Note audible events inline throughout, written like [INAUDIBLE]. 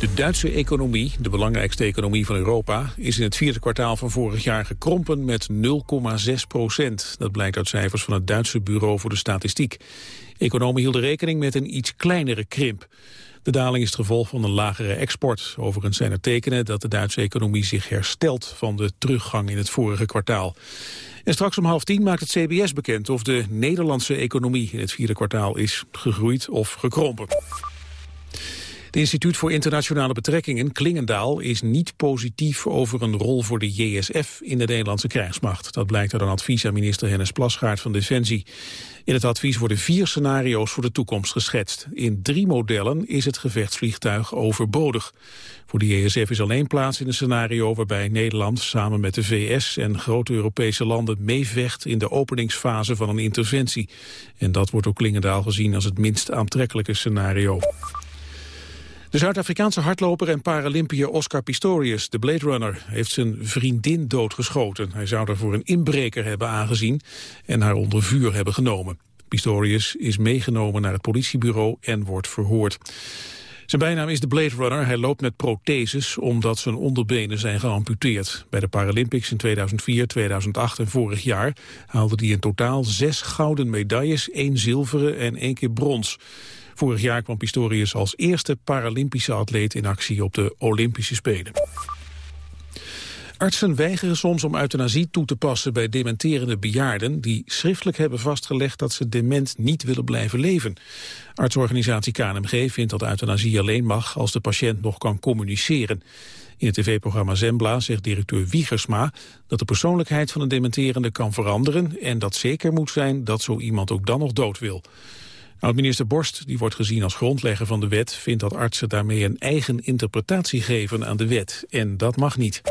De Duitse economie, de belangrijkste economie van Europa... is in het vierde kwartaal van vorig jaar gekrompen met 0,6 procent. Dat blijkt uit cijfers van het Duitse Bureau voor de Statistiek. Economen hielden rekening met een iets kleinere krimp. De daling is het gevolg van een lagere export. Overigens zijn er tekenen dat de Duitse economie zich herstelt... van de teruggang in het vorige kwartaal. En straks om half tien maakt het CBS bekend of de Nederlandse economie in het vierde kwartaal is gegroeid of gekrompen. Het Instituut voor Internationale Betrekkingen, Klingendaal, is niet positief over een rol voor de JSF in de Nederlandse krijgsmacht. Dat blijkt uit een advies aan minister Hennis Plasgaard van Defensie. In het advies worden vier scenario's voor de toekomst geschetst. In drie modellen is het gevechtsvliegtuig overbodig. Voor de JSF is alleen plaats in een scenario waarbij Nederland samen met de VS en grote Europese landen meevecht in de openingsfase van een interventie. En dat wordt door Klingendaal gezien als het minst aantrekkelijke scenario. De Zuid-Afrikaanse hardloper en Paralympiër Oscar Pistorius, de Blade Runner, heeft zijn vriendin doodgeschoten. Hij zou daarvoor een inbreker hebben aangezien en haar onder vuur hebben genomen. Pistorius is meegenomen naar het politiebureau en wordt verhoord. Zijn bijnaam is de Blade Runner. Hij loopt met protheses omdat zijn onderbenen zijn geamputeerd. Bij de Paralympics in 2004, 2008 en vorig jaar haalde hij in totaal zes gouden medailles, één zilveren en één keer brons. Vorig jaar kwam Pistorius als eerste Paralympische atleet in actie op de Olympische Spelen. Artsen weigeren soms om euthanasie toe te passen bij dementerende bejaarden die schriftelijk hebben vastgelegd dat ze dement niet willen blijven leven. Artsorganisatie KNMG vindt dat euthanasie alleen mag als de patiënt nog kan communiceren. In het tv-programma Zembla zegt directeur Wiegersma dat de persoonlijkheid van een dementerende kan veranderen en dat zeker moet zijn dat zo iemand ook dan nog dood wil. Oud-minister Borst, die wordt gezien als grondlegger van de wet... vindt dat artsen daarmee een eigen interpretatie geven aan de wet. En dat mag niet.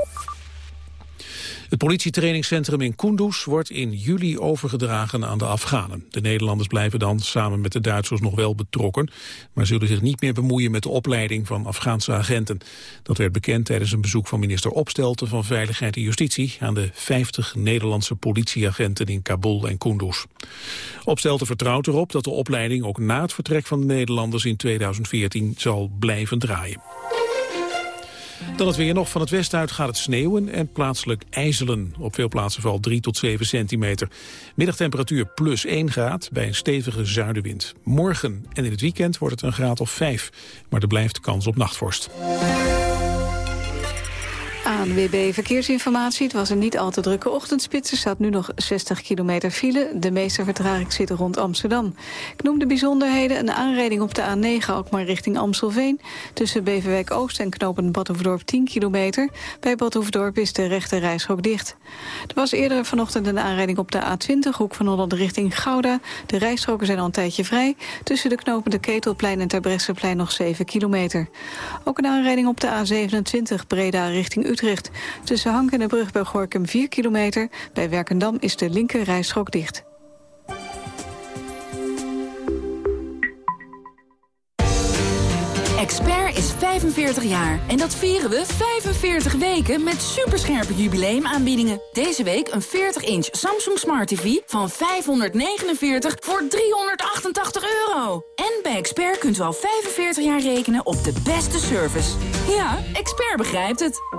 Het politietrainingscentrum in Kunduz wordt in juli overgedragen aan de Afghanen. De Nederlanders blijven dan samen met de Duitsers nog wel betrokken, maar zullen zich niet meer bemoeien met de opleiding van Afghaanse agenten. Dat werd bekend tijdens een bezoek van minister Opstelten van Veiligheid en Justitie aan de 50 Nederlandse politieagenten in Kabul en Kunduz. Opstelten vertrouwt erop dat de opleiding ook na het vertrek van de Nederlanders in 2014 zal blijven draaien. Dan het weer nog. Van het westen uit gaat het sneeuwen en plaatselijk ijzelen. Op veel plaatsen valt 3 tot 7 centimeter. Middagtemperatuur plus 1 graad bij een stevige zuidenwind. Morgen en in het weekend wordt het een graad of 5. Maar er blijft kans op nachtvorst. ANWB Verkeersinformatie. Het was een niet al te drukke ochtendspits. Er staat nu nog 60 kilometer file. De meeste vertraging zit rond Amsterdam. Ik noem de bijzonderheden een aanrijding op de A9... ook maar richting Amstelveen. Tussen Beverwijk Oost en knopen Badhoevedorp 10 kilometer. Bij Badhoevedorp is de rechte reishok dicht. Er was eerder vanochtend een aanrijding op de A20... hoek van Holland richting Gouda. De rijstroken zijn al een tijdje vrij. Tussen de knopen de Ketelplein en Terbrechtseplein nog 7 kilometer. Ook een aanrijding op de A27 Breda richting Utrecht Tussen Hank en de brug bij Gorkum 4 kilometer. Bij Werkendam is de linker rijstrook dicht. Expert is 45 jaar en dat vieren we 45 weken met superscherpe jubileumaanbiedingen. Deze week een 40-inch Samsung Smart TV van 549 voor 388 euro. En bij Expert kunt u al 45 jaar rekenen op de beste service. Ja, Expert begrijpt het.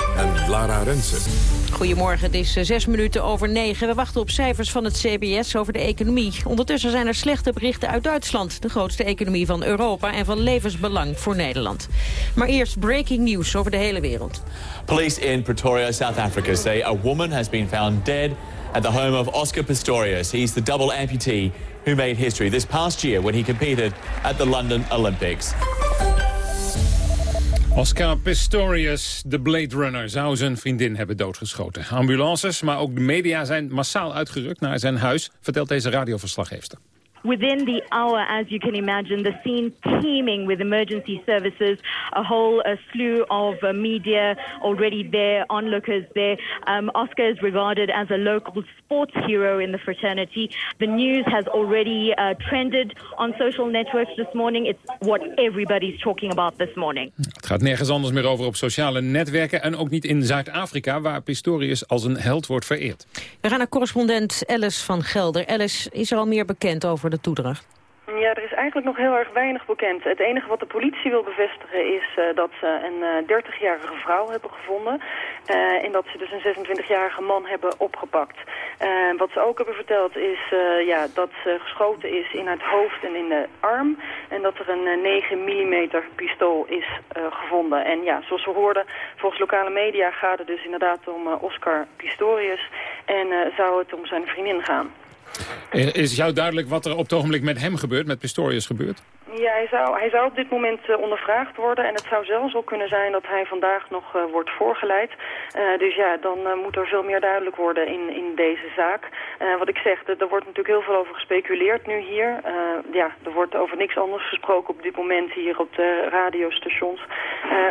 en Lara Rensen. Goedemorgen, het is eh, zes minuten over negen. We wachten op cijfers van het CBS over de economie. Ondertussen zijn er slechte berichten uit Duitsland... de grootste economie van Europa en van levensbelang voor Nederland. Maar eerst breaking news over de hele wereld. Police in Pretoria, South Africa say a woman has been found dead... at the home of Oscar Pistorius. He's the double amputee who made history this past year... when he competed at the London Olympics. Oscar Pistorius, de Blade Runner, zou zijn vriendin hebben doodgeschoten. Ambulances, maar ook de media zijn massaal uitgerukt naar zijn huis, vertelt deze radioverslaggever. Within the hour, as you can imagine, the scene teeming with emergency services, a whole a slew of uh, media already there, onlookers there. Um, Oscar is regarded as a local sports hero in the fraternity. The news has already uh, trended on social networks this morning. It's what everybody's talking about this morning. Het gaat nergens anders meer over op sociale netwerken en ook niet in Zuid-Afrika, waar Pistorius als een held wordt vereerd. We gaan naar correspondent Alice van Gelder. Alice, is er al meer bekend over de? Ja, er is eigenlijk nog heel erg weinig bekend. Het enige wat de politie wil bevestigen is uh, dat ze een uh, 30-jarige vrouw hebben gevonden. Uh, en dat ze dus een 26-jarige man hebben opgepakt. wat ze ook hebben verteld is ja, dat ze geschoten is in het hoofd en in de arm. En dat er een 9 mm pistool is gevonden. En ja, zoals we hoorden, volgens lokale media gaat het dus inderdaad om Oscar Pistorius. En zou het om zijn vriendin gaan. Is jou duidelijk wat er op het ogenblik met hem gebeurt, met Pistorius gebeurt? Ja, hij zou, hij zou op dit moment uh, ondervraagd worden. En het zou zelfs wel kunnen zijn dat hij vandaag nog uh, wordt voorgeleid. Uh, dus ja, dan moet er veel meer duidelijk worden in, in deze zaak. wat ik zeg, er wordt natuurlijk heel veel over gespeculeerd nu hier. ja, er wordt over niks anders gesproken op dit moment hier op de radiostations.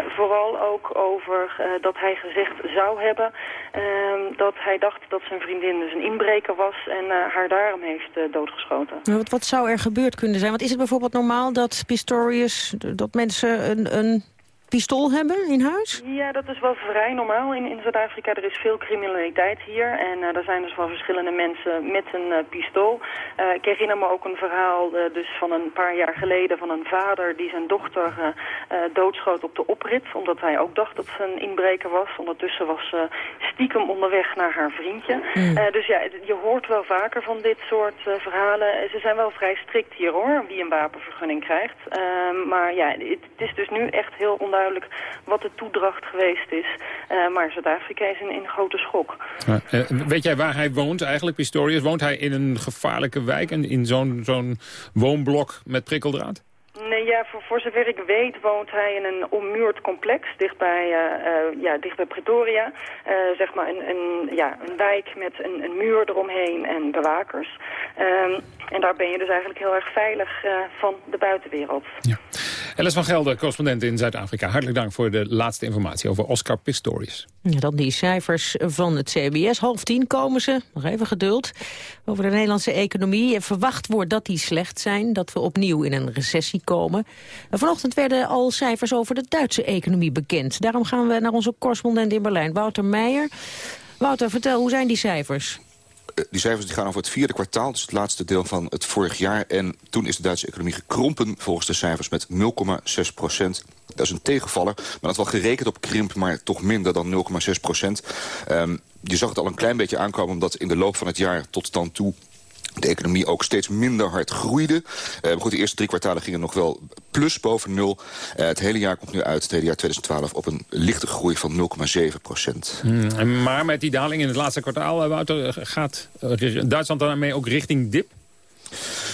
vooral ook over dat hij gezegd zou hebben ehm, dat hij dacht dat zijn vriendin dus een inbreker was en haar daarom heeft doodgeschoten. Wat, wat zou er gebeurd kunnen zijn? Want is het bijvoorbeeld normaal dat Pistorius, dat mensen een, een pistool hebben in huis? Ja, dat is wel vrij normaal in, in Zuid-Afrika. Er is veel criminaliteit hier en uh, er zijn dus wel verschillende mensen met een uh, pistool. Uh, ik herinner me ook een verhaal dus van een paar jaar geleden van een vader die zijn dochter doodschoot op de oprit. Omdat hij ook dacht dat ze een inbreker was. Ondertussen was ze stiekem onderweg naar haar vriendje. Mm. dus ja, je hoort wel vaker van dit soort verhalen. Ze zijn wel vrij strikt hier hoor, wie een wapenvergunning krijgt. Maar ja, het, het, is dus nu echt heel onduidelijk wat de toedracht geweest is. Uh, maar Zuid-Afrika is in, in grote schok. Uh, weet jij waar hij woont eigenlijk, Pistorius? Woont hij in een gevaarlijke wijk en in zo'n zo'n woonblok met prikkeldraad? Nee, ja, voor, voor zover ik weet woont hij in een ommuurd complex dichtbij, uh, uh, ja, dichtbij Pretoria. Uh, zeg maar een, een, ja, een wijk met een, een muur eromheen en bewakers. Um, en daar ben je dus eigenlijk heel erg veilig van de buitenwereld. Ja. Alice van Gelder, correspondent in Zuid-Afrika. Hartelijk dank voor de laatste informatie over Oscar Pistorius. Ja, dan die cijfers van het CBS. Half tien komen ze, nog even geduld, over de Nederlandse economie. En verwacht wordt dat die slecht zijn, dat we opnieuw in een recessie komen. Vanochtend werden al cijfers over de Duitse economie bekend. Daarom gaan we naar onze correspondent in Berlijn, Wouter Meijer. Wouter, vertel, hoe zijn die cijfers? Eh, die cijfers die gaan over het vierde kwartaal, dus het laatste deel van het vorig jaar. En toen is de Duitse economie gekrompen volgens de cijfers met 0,6 procent. Dat is een tegenvaller, maar dat wel gerekend op krimp, maar toch minder dan 0,6 procent. Um, je zag het al een klein beetje aankomen, omdat in de loop van het jaar tot dan toe de economie ook steeds minder hard groeide. Uh, goed, de eerste drie kwartalen gingen nog wel plus boven nul. Uh, het hele jaar komt nu uit, het hele jaar 2012, op een lichte groei van 0,7 procent. Hmm, maar met die daling in het laatste kwartaal, Wouter, gaat Duitsland daarmee ook richting dip?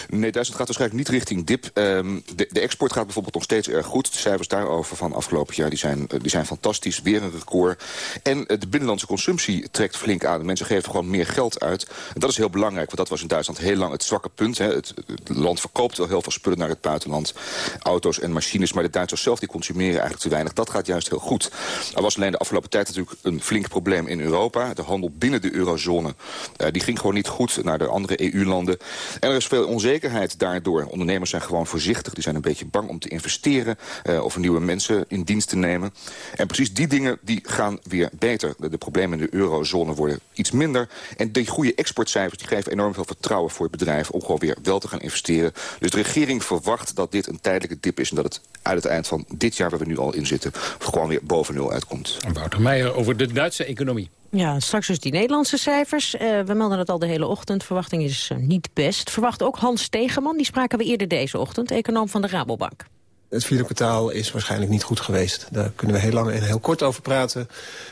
Nee, Duitsland gaat waarschijnlijk niet richting dip. Ehm, de, de, export gaat bijvoorbeeld nog steeds erg goed. De cijfers daarover van afgelopen jaar die zijn, die zijn fantastisch. Weer een record. En de binnenlandse consumptie trekt flink aan. Mensen geven gewoon meer geld uit. En dat is heel belangrijk, want dat was in Duitsland heel lang het zwakke punt. Hè. Het, land verkoopt wel heel veel spullen naar het buitenland. Auto's en machines, maar de Duitsers zelf die consumeren eigenlijk te weinig. Dat gaat juist heel goed. Er was alleen de afgelopen tijd natuurlijk een flink probleem in Europa. De handel binnen de eurozone uh, die ging gewoon niet goed naar de andere EU-landen. En er is veel onzekerheid daardoor. Ondernemers zijn gewoon voorzichtig. Die zijn een beetje bang om te investeren uh, of nieuwe mensen in dienst te nemen. En precies die dingen die gaan weer beter. De, problemen in de eurozone worden iets minder. En die goede exportcijfers die geven enorm veel vertrouwen voor bedrijven... om gewoon weer wel te gaan investeren. Dus de regering verwacht dat dit een tijdelijke dip is... en dat het uit het eind van dit jaar, waar we nu al in zitten... gewoon weer boven nul uitkomt. Wouter Meijer over de Duitse economie. Ja, straks dus die Nederlandse cijfers. Uh, we melden het al de hele ochtend. Verwachting is uh, niet best. Verwacht ook Hans Tegeman. Die spraken we eerder deze ochtend. Econoom van de Rabobank. Het vierde kwartaal is waarschijnlijk niet goed geweest. Daar kunnen we heel lang en heel kort over praten.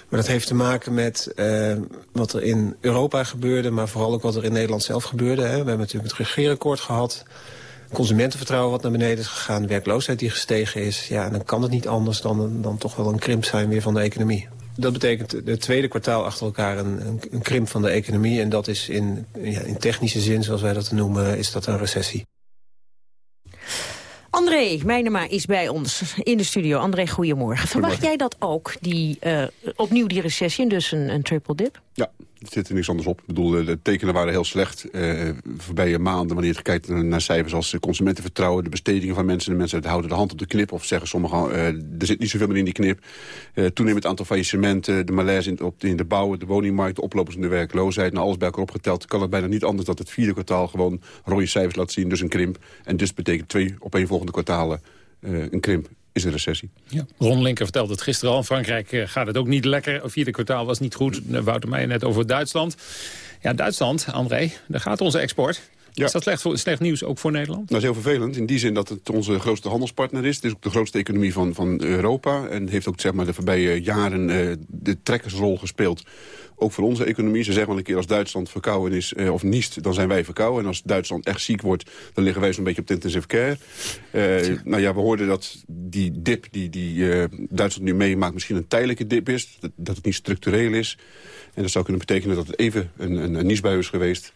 Maar dat heeft te maken met uh, wat er in Europa gebeurde... maar vooral ook wat er in Nederland zelf gebeurde. Hè. We hebben natuurlijk het regeerakkoord gehad. Consumentenvertrouwen wat naar beneden is gegaan. Werkloosheid die gestegen is. Ja, dan kan het niet anders dan, dan toch wel een krimp zijn weer van de economie. Dat betekent het tweede kwartaal achter elkaar een, een, een, krimp van de economie. En dat is in, ja, in technische zin, zoals wij dat noemen, is dat een recessie. André Meijnema is bij ons in de studio. André, goedemorgen. Verwacht jij dat ook, die, uh, opnieuw die recessie, dus een, een triple dip? Ja, er zit er niks anders op. Ik bedoel, de tekenen waren heel slecht. Uh, voorbije maanden, wanneer je kijkt naar cijfers als consumentenvertrouwen... de bestedingen van mensen, de mensen houden de hand op de knip... of zeggen sommigen, uh, er zit niet zoveel meer in die knip. Uh, toenemend aantal faillissementen, de malaise in, op, in de bouw... de woningmarkt, de oplopers in de werkloosheid... en alles bij elkaar opgeteld kan het bijna niet anders... dat het vierde kwartaal gewoon rode cijfers laat zien, dus een krimp. En dus betekent twee opeenvolgende kwartalen een krimp is een recessie. Ja. Ron Linker vertelde het gisteren al. In Frankrijk eh, gaat het ook niet lekker. Vierde kwartaal was niet goed. Wouter Meijer net over Duitsland. Ja, Duitsland, André, daar gaat onze export. Ja. Is dat slecht, slecht nieuws ook voor Nederland? Dat is heel vervelend. In die zin dat het onze grootste handelspartner is. Het is ook de grootste economie van, van Europa. En heeft ook zeg maar, de voorbije jaren uh, de trekkersrol gespeeld ook voor onze economie. Ze zeggen wel een keer als Duitsland verkouden is uh, of niest, dan zijn wij verkouden. En als Duitsland echt ziek wordt, dan liggen wij zo'n beetje op de intensive care. Uh, nou ja, we hoorden dat die dip die, die uh, Duitsland nu meemaakt misschien een tijdelijke dip is. Dat, dat, het niet structureel is. En dat zou kunnen betekenen dat het even een, een, een niesbui is geweest.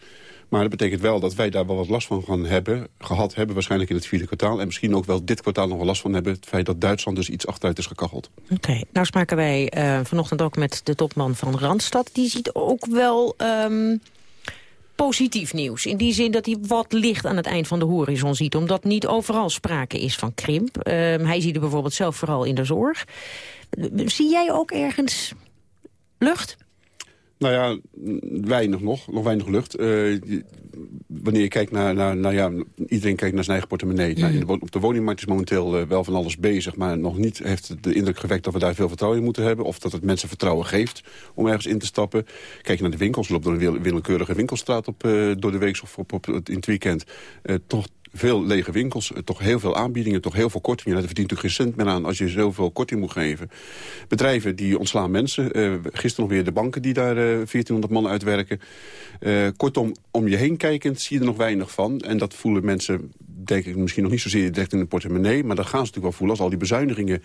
Maar dat betekent wel dat wij daar wel wat last van gaan hebben, gehad hebben... waarschijnlijk in het vierde kwartaal. En misschien ook wel dit kwartaal nog wel last van hebben... het feit dat Duitsland dus iets achteruit is gekacheld. Oké, nou spraken wij uh, vanochtend ook met de topman van Randstad. Die ziet ook wel... Um positief nieuws. In die zin dat hij wat licht aan het eind van de horizon ziet. Omdat niet overal sprake is van krimp. Uh, hij ziet er bijvoorbeeld zelf vooral in de zorg. Zie jij ook ergens lucht? Nou ja, weinig nog. Nog weinig lucht. Uh, wanneer je kijkt naar, naar, nou ja, iedereen kijkt naar zijn eigen portemonnee. Mm. Nou, in de, op de woningmarkt is momenteel uh, wel van alles bezig, maar nog niet heeft de indruk gewekt dat we daar veel vertrouwen in moeten hebben. Of dat het mensen vertrouwen geeft om ergens in te stappen. Kijk je naar de winkels, loopt door een willekeurige winkelstraat op, uh, door de week of op, op, in het weekend. toch veel lege winkels, toch heel veel aanbiedingen, toch heel veel kortingen. Daar verdient natuurlijk geen cent meer aan als je zoveel korting moet geven. Bedrijven die ontslaan mensen. Uh, gisteren nog weer de banken die daar uh, 1400 man uitwerken. Uh, kortom, om je heen kijkend zie je er nog weinig van. En dat voelen mensen, ik, misschien nog niet zozeer direct in de portemonnee. Maar dat gaan ze natuurlijk wel voelen als al die bezuinigingen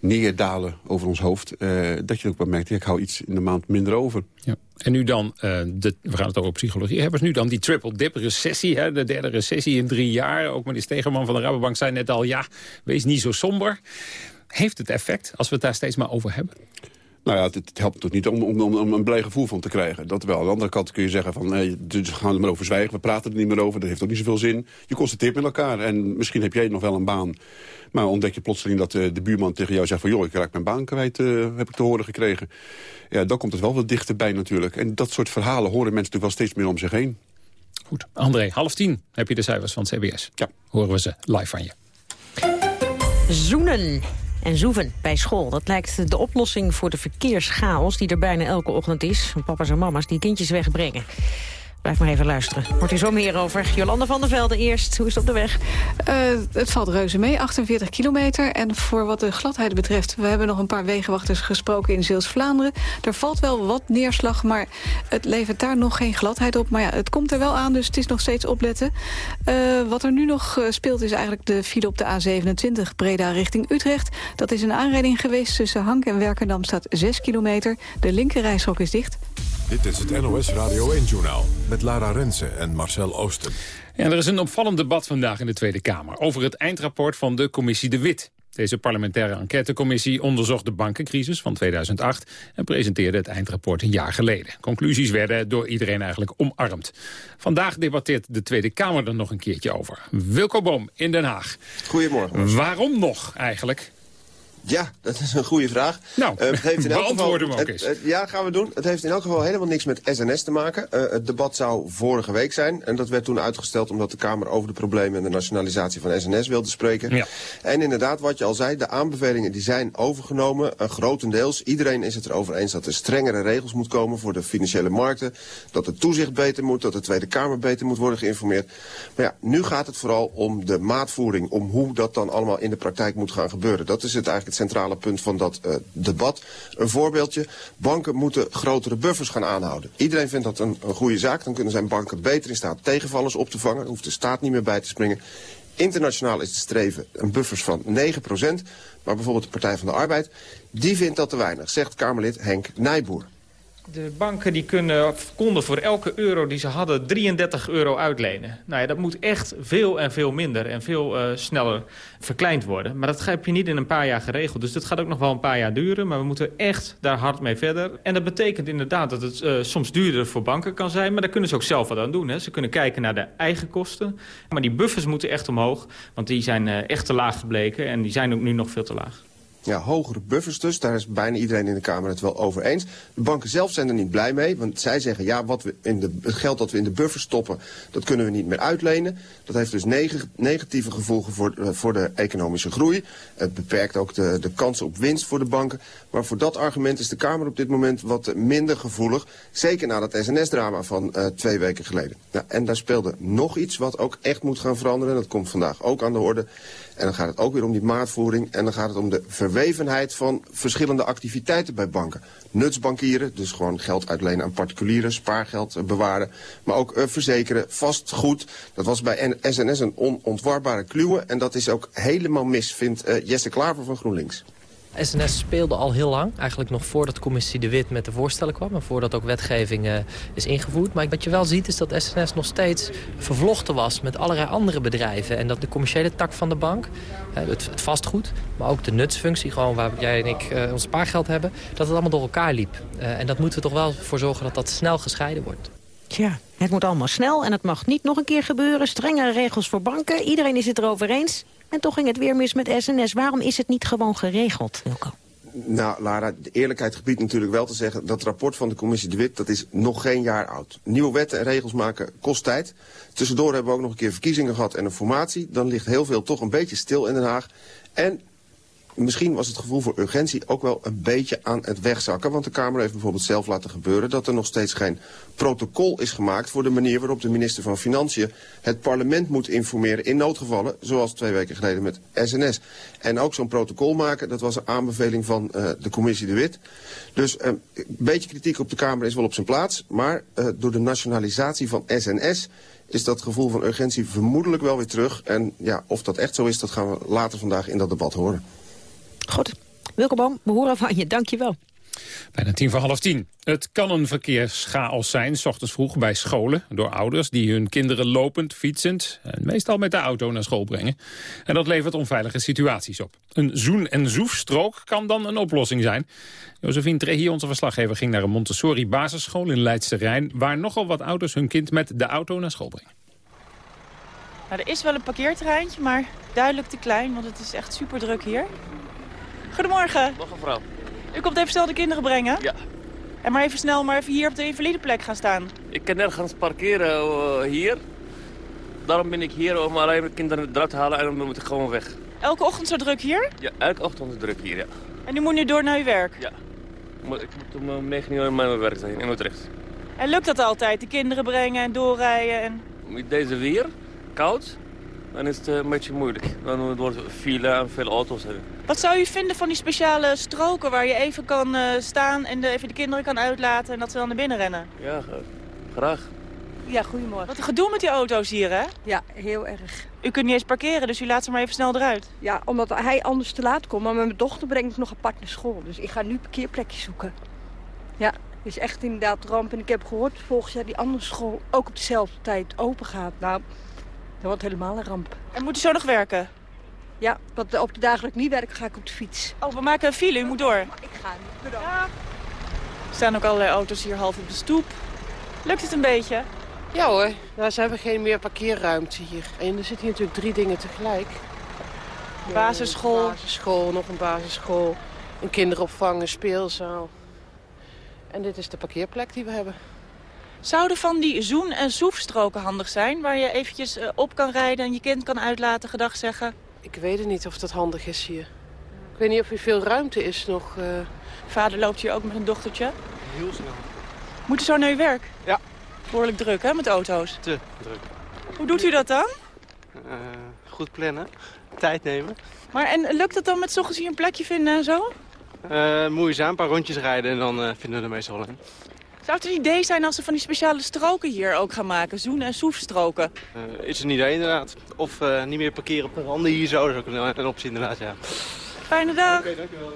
neerdalen over ons hoofd. Uh, dat je ook wel merkt, ik hou iets in de maand minder over. Ja. En nu dan, de, we gaan het over psychologie hebben. nu dan die triple dip recessie, hè, de derde recessie in drie jaar. Ook meneer Stegerman van de Rabobank zei net al, ja, wees niet zo somber. Heeft het effect als we het daar steeds maar over hebben? Nou ja, het, het helpt toch niet om, om, om, een blij gevoel van te krijgen. Dat wel. Aan de andere kant kun je zeggen van, nee, dus gaan we er maar over zwijgen. We praten er niet meer over, dat heeft ook niet zoveel zin. Je constateert met elkaar en misschien heb jij nog wel een baan. Maar ontdek je plotseling dat uh, de buurman tegen jou zegt van... joh, ik raak mijn baan kwijt, uh, heb ik te horen gekregen. Ja, dan komt het wel wat dichterbij natuurlijk. En dat soort verhalen horen mensen natuurlijk wel steeds meer om zich heen. Goed. André, half tien heb je de cijfers van het CBS. Ja. Horen we ze live van je. Zoenen en zoeven bij school. Dat lijkt de oplossing voor de verkeerschaos die er bijna elke ochtend is. Papa's en mama's die kindjes wegbrengen. Blijf maar even luisteren. Wordt u zo meer over. Jolanda van der Velde eerst. Hoe is het op de weg? Uh, het valt reuze mee, 48 kilometer. En voor wat de gladheid betreft... we hebben nog een paar wegenwachters gesproken in Zeeuws-Vlaanderen. Er valt wel wat neerslag, maar het levert daar nog geen gladheid op. Maar ja, het komt er wel aan, dus het is nog steeds opletten. Uh, wat er nu nog speelt is eigenlijk de file op de A27... Breda richting Utrecht. Dat is een aanrijding geweest tussen Hank en Werkendam staat 6 kilometer. De linkerrijstrook is dicht. Dit is het NOS Radio 1-journaal met Lara Rensen en Marcel Oosten. Ja, er is een opvallend debat vandaag in de Tweede Kamer... over het eindrapport van de commissie De Wit. Deze parlementaire enquêtecommissie onderzocht de bankencrisis van 2008... en presenteerde het eindrapport een jaar geleden. Conclusies werden door iedereen eigenlijk omarmd. Vandaag debatteert de Tweede Kamer er nog een keertje over. Wilco Boom in Den Haag. Goedemorgen. Waarom nog eigenlijk? Ja, dat is een goede vraag. Nou, uh, het heeft in elk geval, hem ook eens. Het, ja, gaan we doen. Het heeft in elk geval helemaal niks met SNS te maken. Uh, het debat zou vorige week zijn. En dat werd toen uitgesteld omdat de Kamer over de problemen... en de nationalisatie van SNS wilde spreken. Ja. En inderdaad, wat je al zei, de aanbevelingen die zijn overgenomen. Uh, grotendeels. Iedereen is het erover eens dat er strengere regels moet komen... voor de financiële markten. Dat het toezicht beter moet. Dat de Tweede Kamer beter moet worden geïnformeerd. Maar ja, nu gaat het vooral om de maatvoering. Om hoe dat dan allemaal in de praktijk moet gaan gebeuren. Dat is het eigenlijk centrale punt van dat uh, debat. Een voorbeeldje. Banken moeten grotere buffers gaan aanhouden. Iedereen vindt dat een, een goede zaak. Dan kunnen zijn banken beter in staat tegenvallers op te vangen. Hoeft de staat niet meer bij te springen. Internationaal is het streven een buffers van 9%. Maar bijvoorbeeld de Partij van de Arbeid, die vindt dat te weinig, zegt Kamerlid Henk Nijboer. De banken die konden voor elke euro die ze hadden 33 euro uitlenen. Nou ja, dat moet echt veel en veel minder en veel uh, sneller verkleind worden. Maar dat heb je niet in een paar jaar geregeld. Dus dat gaat ook nog wel een paar jaar duren. Maar we moeten echt daar hard mee verder. En dat betekent inderdaad dat het uh, soms duurder voor banken kan zijn. Maar daar kunnen ze ook zelf wat aan doen. Hè. Ze kunnen kijken naar de eigen kosten. Maar die buffers moeten echt omhoog. Want die zijn uh, echt te laag gebleken. En die zijn ook nu nog veel te laag ja, hogere buffers dus. Daar is bijna iedereen in de Kamer het wel over eens. De banken zelf zijn er niet blij mee. Want zij zeggen, ja, wat we in de, het geld dat we in de buffers stoppen... dat kunnen we niet meer uitlenen. Dat heeft dus negatieve gevolgen voor, uh, voor de economische groei. Het beperkt ook de, de kansen op winst voor de banken. Maar voor dat argument is de Kamer op dit moment wat minder gevoelig. Zeker na dat SNS-drama van uh, twee weken geleden. Nou, en daar speelde nog iets wat ook echt moet gaan veranderen. Dat komt vandaag ook aan de orde. En dan gaat het ook weer om die maatvoering. En dan gaat het om de verwevenheid van verschillende activiteiten bij banken. Nutsbankieren, dus gewoon geld uitlenen aan particulieren, spaargeld bewaren. Maar ook uh, verzekeren, vastgoed. Dat was bij SNS een onontwarbare kluwe. En dat is ook helemaal mis, vindt uh, Jesse Klaver van GroenLinks. SNS speelde al heel lang. Eigenlijk nog voordat commissie De Wit met de voorstellen kwam. En voordat ook wetgeving uh, is ingevoerd. Maar wat je wel ziet is dat SNS nog steeds vervlochten was met allerlei andere bedrijven. En dat de commerciële tak van de bank, uh, het, het, vastgoed, maar ook de nutsfunctie, gewoon waar jij en ik uh, ons spaargeld hebben, dat het allemaal door elkaar liep. en dat moeten we toch wel voor zorgen dat dat snel gescheiden wordt. Tja, het moet allemaal snel en het mag niet nog een keer gebeuren. Strengere regels voor banken, iedereen is het erover eens. En toch ging het weer mis met SNS. Waarom is het niet gewoon geregeld, Wilco? Nou, Lara, de eerlijkheid gebiedt natuurlijk wel te zeggen... dat rapport van de commissie De Wit, dat is nog geen jaar oud. Nieuwe wetten en regels maken kost tijd. Tussendoor hebben we ook nog een keer verkiezingen gehad en een formatie. Dan ligt heel veel toch een beetje stil in Den Haag. En misschien was het gevoel voor urgentie ook wel een beetje aan het wegzakken. Want de Kamer heeft bijvoorbeeld zelf laten gebeuren... dat er nog steeds geen protocol is gemaakt... voor de manier waarop de minister van Financiën het parlement moet informeren... in noodgevallen, zoals twee weken geleden met SNS. En ook zo'n protocol maken, dat was een aanbeveling van uh, de commissie De Wit. Dus uh, een beetje kritiek op de Kamer is wel op zijn plaats... maar uh, door de nationalisatie van SNS is dat gevoel van urgentie vermoedelijk wel weer terug. En ja, of dat echt zo is, dat gaan we later vandaag in dat debat horen. Goed. Wilke Boom, we horen van je. Dank je wel. Bijna tien voor half tien. Het kan een verkeerschaos zijn, s ochtends vroeg bij scholen... door ouders die hun kinderen lopend, fietsend... en meestal met de auto naar school brengen. En dat levert onveilige situaties op. Een zoen- en zoefstrook kan dan een oplossing zijn. Josephine Trehi, onze verslaggever, ging naar een Montessori-basisschool in Leidse Rijn... waar nogal wat ouders hun kind met de auto naar school brengen. Nou, er is wel een parkeerterreintje, maar duidelijk te klein, want het is echt super druk hier. Goedemorgen. Nog een vrouw. U komt even snel de kinderen brengen? Ja. En maar even snel maar even hier op de invalideplek gaan staan. Ik kan nergens parkeren uh, hier. Daarom ben ik hier om alleen de kinderen eruit te halen en dan moet ik gewoon weg. Elke ochtend zo druk hier? Ja, elke ochtend is druk hier, ja. En u moet nu door naar uw werk? Ja. Ik moet om 9 uur in mijn werk zijn in Utrecht. En lukt dat altijd, de kinderen brengen en doorrijden? En... Met deze weer, koud, dan is het een beetje moeilijk. Dan wordt file en veel auto's. Wat zou u vinden van die speciale stroken waar je even kan uh, staan en de, even de kinderen kan uitlaten en dat ze dan naar binnen rennen? Ja, graag. Ja, goedemorgen. Wat een gedoe met die auto's hier, hè? Ja, heel erg. U kunt niet eens parkeren, dus u laat ze maar even snel eruit. Ja, omdat hij anders te laat komt. Maar mijn dochter brengt me nog apart naar school. Dus ik ga nu parkeerplekjes zoeken. Ja, het is echt inderdaad ramp. En ik heb gehoord volgens jaar die andere school ook op dezelfde tijd open gaat. Nou, dat wordt helemaal een ramp. En moet u zo nog werken? Ja, want op de ik niet werk, ga ik op de fiets. Oh, we maken een file. U moet door. ik ga niet. Bedankt. Ja. Er staan ook allerlei auto's hier half op de stoep. Lukt het een beetje? Ja hoor, nou, ze hebben geen meer parkeerruimte hier. En er zitten hier natuurlijk drie dingen tegelijk. Basisschool. Een basisschool, nog een basisschool. Een kinderopvang, een speelzaal. En dit is de parkeerplek die we hebben. Zouden van die zoen- en soefstroken handig zijn... waar je eventjes eh, op kan rijden en je kind kan uitlaten, gedag zeggen? Ik weet het niet of dat handig is hier. Ik weet niet of er veel ruimte is nog. Uh... Vader loopt hier ook met een dochtertje? Heel snel. Moet u zo naar uw werk? Ja. Behoorlijk druk, hè, met auto's? Te druk. Hoe doet u dat dan? Uh, goed plannen, tijd nemen. Maar en lukt het dan met s ochtends hier een plekje vinden en zo? Uh, moeizaam, een paar rondjes rijden en dan uh, vinden we er meestal in. Zou het een idee zijn als ze van die speciale stroken hier ook gaan maken? Zoen- en soefstroken? Uh, is een idee inderdaad. Of niet meer parkeren op de randen hier zo. Dat is ook een, een optie inderdaad, ja. Fijne dag. Oké, okay, dankjewel.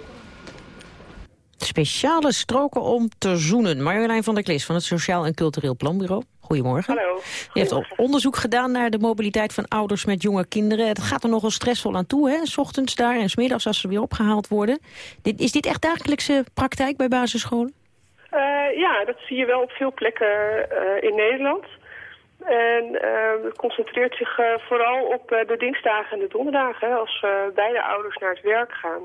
Speciale stroken om te zoenen. Marjolein van der Klis van het Sociaal en Cultureel Planbureau. Goedemorgen. Hallo. U heeft al onderzoek gedaan naar de mobiliteit van ouders met jonge kinderen. Het gaat er nogal stressvol aan toe, hè? S ochtends daar en smiddags als ze weer opgehaald worden. Dit, is dit echt dagelijkse praktijk bij basisscholen? Uh, ja, dat zie je wel op veel plekken uh, in Nederland. En uh, het concentreert zich vooral op de dinsdagen en de donderdagen, als beide ouders naar het werk gaan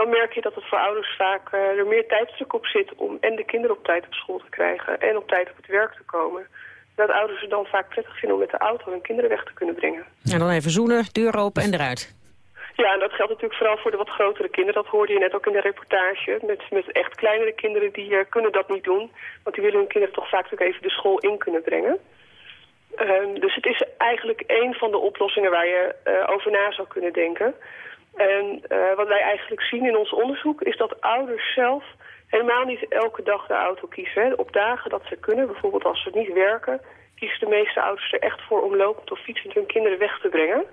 dan merk je dat het voor ouders vaak er meer tijdstuk op zit om en de kinderen op tijd op school te krijgen en op tijd op het werk te komen. Dat ouders het dan vaak prettig vinden om met de auto hun kinderen weg te kunnen brengen. En dan even zoenen, deur open en eruit. Ja, en dat geldt natuurlijk vooral voor de wat grotere kinderen. Dat hoorde je net ook in de reportage. Met, met echt kleinere kinderen die uh, kunnen dat niet doen. Want die willen hun kinderen toch vaak ook even de school in kunnen brengen. Um, dus het is eigenlijk een van de oplossingen waar je uh, over na zou kunnen denken. En uh, wat wij eigenlijk zien in ons onderzoek is dat ouders zelf helemaal niet elke dag de auto kiezen. Op dagen dat ze kunnen, bijvoorbeeld als ze niet werken, kiezen de meeste ouders er echt voor om lopend of fietsend hun kinderen weg te brengen.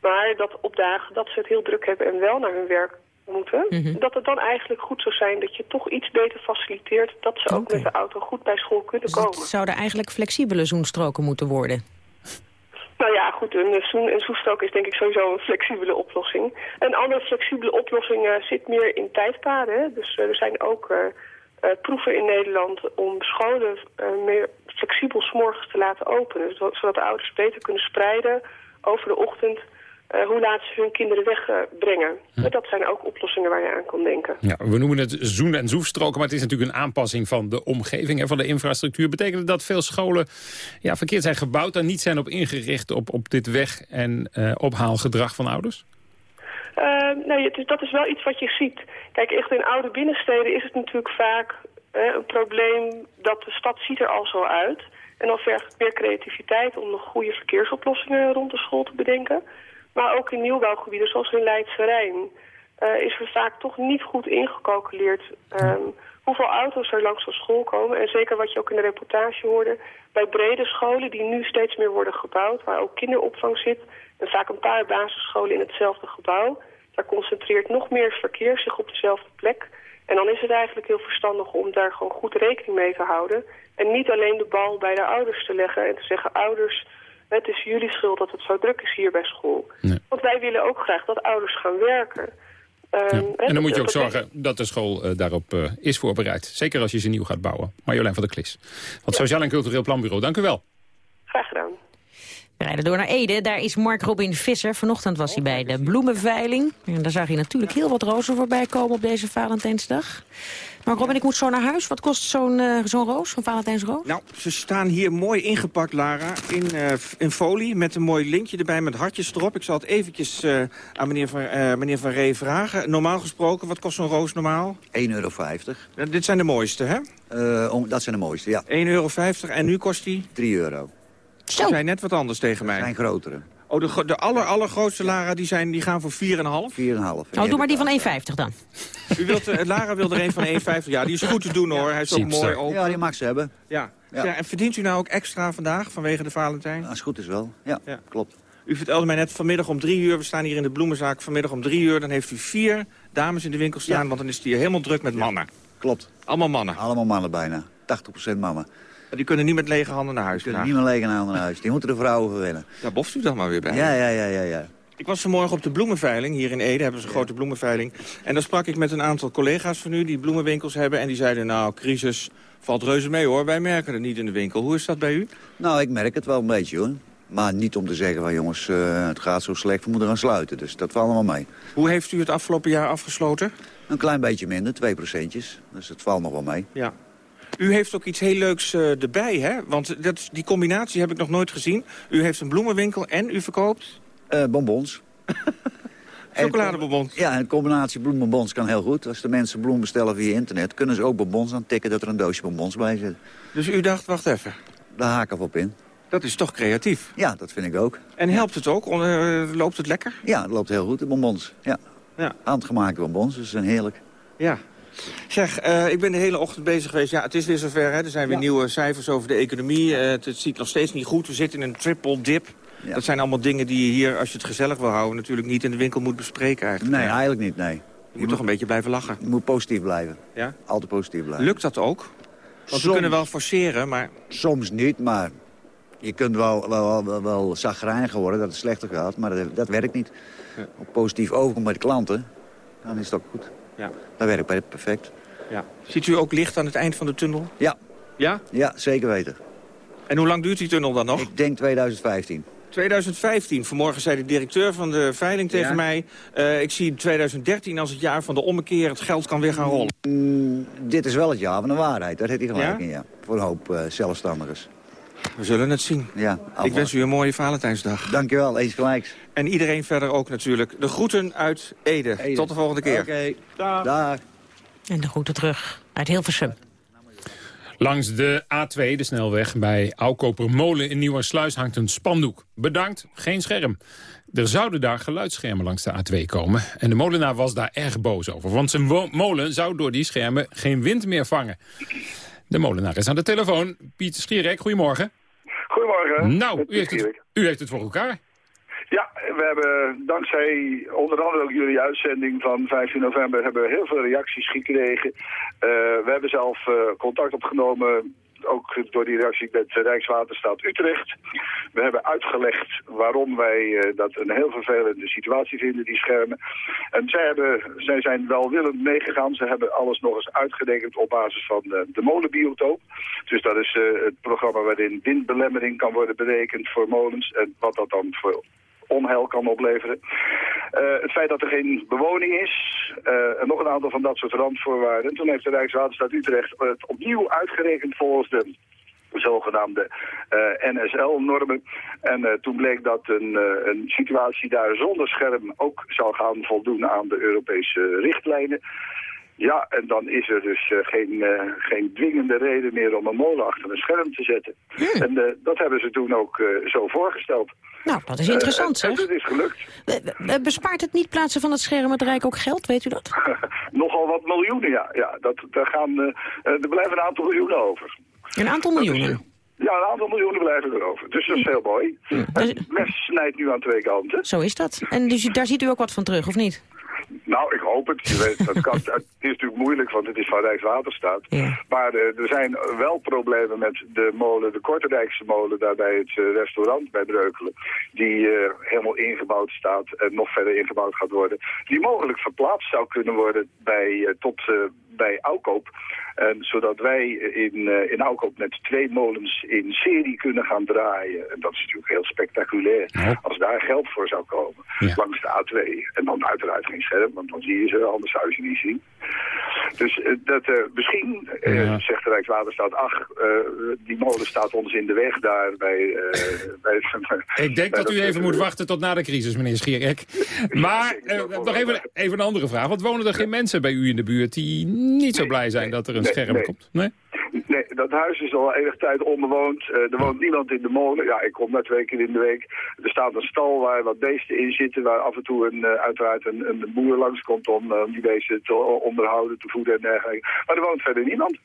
Maar dat op dagen dat ze het heel druk hebben en wel naar hun werk moeten, mm -hmm. dat het dan eigenlijk goed zou zijn dat je toch iets beter faciliteert dat ze ook met de auto goed bij school kunnen dus komen. Zouden eigenlijk flexibele zoenstroken moeten worden? Nou ja, goed, een zoen- en soestrook is denk ik sowieso een flexibele oplossing. Een andere flexibele oplossing uh, zit meer in tijdpaden. Dus uh, er zijn ook uh, proeven in Nederland om scholen meer flexibel s'morgens te laten openen. Zodat de ouders beter kunnen spreiden over de ochtend uh, hoe laten ze hun kinderen wegbrengen. Uh, dat zijn ook oplossingen waar je aan kan denken. Ja, we noemen het zoen- en zoefstroken, maar het is natuurlijk een aanpassing van de omgeving, hè, van de infrastructuur. Betekent dat veel scholen ja, verkeerd zijn gebouwd en niet zijn op ingericht op, op dit weg- en uh, ophaalgedrag van ouders? nee, het is, dat is wel iets wat je ziet. Kijk, echt in oude binnensteden is het natuurlijk vaak een probleem dat de stad ziet er al zo uit. En dan vergt het meer creativiteit om nog goede verkeersoplossingen rond de school te bedenken. Maar ook in nieuwbouwgebieden, zoals in Leidse Rijn, uh, is er vaak toch niet goed ingecalculeerd um, hoeveel auto's er langs de school komen. En zeker wat je ook in de reportage hoorde, bij brede scholen die nu steeds meer worden gebouwd, waar ook kinderopvang zit, en vaak een paar basisscholen in hetzelfde gebouw. Daar concentreert nog meer verkeer zich op dezelfde plek. En dan is het eigenlijk heel verstandig om daar gewoon goed rekening mee te houden. En niet alleen de bal bij de ouders te leggen en te zeggen, ouders, het is jullie schuld dat het zo druk is hier bij school. Nee. Want wij willen ook graag dat ouders gaan werken. Um, ja. En dan moet je ook zorgen dat de school uh, daarop uh, is voorbereid. Zeker als je ze nieuw gaat bouwen. Marjolein van der Klis. Van het Sociaal en Cultureel Planbureau, dank u wel. Graag gedaan. We rijden door naar Ede. Daar is Mark Robin Visser. Vanochtend was hij bij de bloemenveiling. En daar zag je natuurlijk heel wat rozen voorbij komen op deze Valentijnsdag. Maar Robin, ik moet zo naar huis. Wat kost zo'n uh, zo'n roos, zo'n Valentijnsroos? Nou, ze staan hier mooi ingepakt, Lara, in, uh, in folie... met een mooi linkje erbij met hartjes erop. Ik zal het eventjes uh, aan meneer Van, meneer van Ree vragen. Normaal gesproken, wat kost zo'n roos normaal? 1,50 euro. dit zijn de mooiste, hè? Om, dat zijn de mooiste, ja. 1,50 euro en nu kost die? 3 euro. Zo. zijn net wat anders tegen mij. Dat zijn grotere. Oh, de, de aller, allergrootste Lara die zijn, die gaan voor 4,5? 4,5. Oh, doe maar die van 1,50 dan. U wilt, uh, Lara wil er een van 1,50. Ja, die is goed te doen hoor. Hij is ook mooi open. Ja, die mag ze hebben. Ja. ja. En verdient u nou ook extra vandaag vanwege de Valentijn? Als het goed is wel. Ja, ja, klopt. U vertelde mij net vanmiddag om drie uur, we staan hier in de bloemenzaak vanmiddag om drie uur. Dan heeft u vier dames in de winkel staan, want dan is het hier helemaal druk met mannen. Klopt. Allemaal mannen? Allemaal mannen bijna. 80% mannen. Die kunnen niet met lege handen naar huis. Die kunnen niet met lege handen naar huis. Die moeten de vrouwen verwennen. Daar boft u dan maar weer bij. Ja, ja, ja, ja, ja. Ik was vanmorgen op de bloemenveiling. Hier in Ede hebben ze een grote bloemenveiling. En daar sprak ik met een aantal collega's van u die bloemenwinkels hebben. En die zeiden, nou, crisis valt reuze mee hoor. Wij merken het niet in de winkel. Hoe is dat bij u? Nou, ik merk het wel een beetje hoor. Maar niet om te zeggen van jongens, uh, het gaat zo slecht, we moeten gaan sluiten. Dus dat valt allemaal mee. Hoe heeft u het afgelopen jaar afgesloten? Een klein beetje minder, twee procentjes. Dus het valt nog wel mee. Ja. U heeft ook iets heel leuks uh, erbij, hè? Want dat, die combinatie heb ik nog nooit gezien. U heeft een bloemenwinkel en u verkoopt? Uh, bonbons. [LAUGHS] Chocoladebonbons? Ja, een combinatie bloemenbons kan heel goed. Als de mensen bloemen bestellen via internet... kunnen ze ook bonbons aantikken dat er een doosje bonbons bij zit. Dus u dacht, wacht even. Daar haak ik op in. Dat is toch creatief? Ja, dat vind ik ook. En helpt het ook? Uh, loopt het lekker? Ja, het loopt heel goed, de bonbons. Ja. ja. Handgemaakte bonbons, dus zijn heerlijk. Ja. Zeg, uh, ik ben de hele ochtend bezig geweest. Ja, het is weer zover. Hè. Er zijn weer ja. nieuwe cijfers over de economie. Uh, het, het, ziet nog steeds niet goed. We zitten in een triple dip. Ja. Dat zijn allemaal dingen die je hier, als je het gezellig wil houden... natuurlijk niet in de winkel moet bespreken eigenlijk. Nee, eigenlijk niet, nee. Je, je moet toch een beetje blijven lachen. Je moet positief blijven. Ja? Altijd positief blijven. Lukt dat ook? Want Soms, we kunnen wel forceren, maar... Soms niet, maar je kunt wel, wel, wel, wel worden dat het slechter gaat. Maar dat, dat werkt niet. Ja. Positief overkomen bij de klanten, dan is het ook goed. Ja. Dat werkt bij perfect. Ja. Ziet u ook licht aan het eind van de tunnel? Ja. Ja? Ja, zeker weten. En hoe lang duurt die tunnel dan nog? Ik denk 2015. 2015. Vanmorgen zei de directeur van de veiling tegen ja. mij... Uh, ik zie 2013 als het jaar van de ommekeer. Het geld kan weer gaan rollen. Mm, dit is wel het jaar van de waarheid. Daar heeft hij gelijk ja? in, ja. Voor een hoop uh, zelfstandigers. We zullen het zien. Ja, ik wens u een mooie Valentijnsdag. Dankjewel, eens gelijks. En iedereen verder ook natuurlijk. De groeten uit Ede. Ede. Tot de volgende keer. Oké, okay. Dag. Dag. En de groeten terug uit Hilversum. Langs de A2, de snelweg, bij Aukopermolen in Nieuwersluis hangt een spandoek. Bedankt, geen scherm. Er zouden daar geluidsschermen langs de A2 komen. En de molenaar was daar erg boos over. Want zijn molen zou door die schermen geen wind meer vangen. De molenaar is aan de telefoon. Piet Schierek, goedemorgen. Goedemorgen. Nou, u heeft, het, u heeft het voor elkaar. Ja, we hebben dankzij onder andere ook jullie uitzending van 15 november hebben we heel veel reacties gekregen. Uh, we hebben zelf uh, contact opgenomen ook door die reactie met Rijkswaterstaat Utrecht. We hebben uitgelegd waarom wij uh, dat een heel vervelende situatie vinden, die schermen. En zij, hebben, zij zijn welwillend meegegaan. Ze hebben alles nog eens uitgerekend op basis van de molenbiotoop. Dus dat is uh, het programma waarin windbelemmering kan worden berekend voor molens. En wat dat dan voor onheil kan opleveren. Uh, het feit dat er geen bewoning is uh, en nog een aantal van dat soort randvoorwaarden. Toen heeft de Rijkswaterstaat Utrecht het opnieuw uitgerekend volgens de zogenaamde uh, NSL-normen. En uh, toen bleek dat een, uh, een situatie daar zonder scherm ook zou gaan voldoen aan de Europese richtlijnen. Ja, en dan is er dus geen, geen dwingende reden meer om een molen achter een scherm te zetten. Hmm. En dat hebben ze toen ook zo voorgesteld. Nou, dat is interessant, zeg. En het is gelukt. Bespaart het niet plaatsen van het scherm het Rijk ook geld, weet u dat? [LAUGHS] Nogal wat miljoenen, ja. ja dat, daar gaan, er blijven een aantal miljoenen over. Een aantal miljoenen? Ja, een aantal miljoenen blijven erover. Dus dat is heel mooi. Het mes snijdt nu aan twee kanten. Zo is dat. En dus, daar ziet u ook wat van terug, of niet? Nou, ik hoop het. Je weet, dat kan, [LAUGHS] het is natuurlijk moeilijk, want het is van Rijkswaterstaat. Ja. Maar uh, er zijn wel problemen met de molen, de Korterdijkse molen, daar bij het uh, restaurant bij Breukelen. Die uh, helemaal ingebouwd staat en nog verder ingebouwd gaat worden. Die mogelijk verplaatst zou kunnen worden bij, tot bij Aukoop. En zodat wij in, uh, in met twee molens in serie kunnen gaan draaien. En dat is natuurlijk heel spectaculair. Ja. Als daar geld voor zou komen, ja. langs de A2. En dan uiteraard geen scherm, want dan zie je ze, anders zou je ze niet zien. Dus dat, misschien zegt de Rijkswaterstaat, ach, die molen staat ons in de weg daar bij... bij [LAUGHS] Ik denk dat u even moet wachten tot na de crisis, meneer Schierek. Maar nog even, even een andere vraag. Want wonen er geen mensen bij u in de buurt die niet zo blij zijn dat er een scherm komt? Nee? Nee, dat huis is al enige tijd onbewoond. Uh, er woont niemand in de molen. Ja, ik kom daar twee keer in de week. Er staat een stal waar wat beesten in zitten... waar af en toe een, uh, uiteraard een, een boer langskomt om uh, die beesten te onderhouden, te voeden en dergelijke. Maar er woont verder niemand.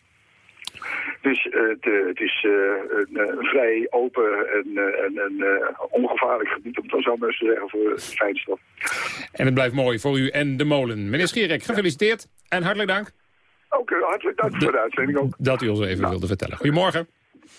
Dus het, het, is een, een, vrij open en, en, en ongevaarlijk gebied, om het zo maar eens te zeggen, voor fijnstof. En het blijft mooi voor u en de molen. Meneer Schierek, gefeliciteerd en hartelijk dank. Oké, hartelijk dank voor de uitzending ook. Dat u ons even nou. wilde vertellen. Goedemorgen.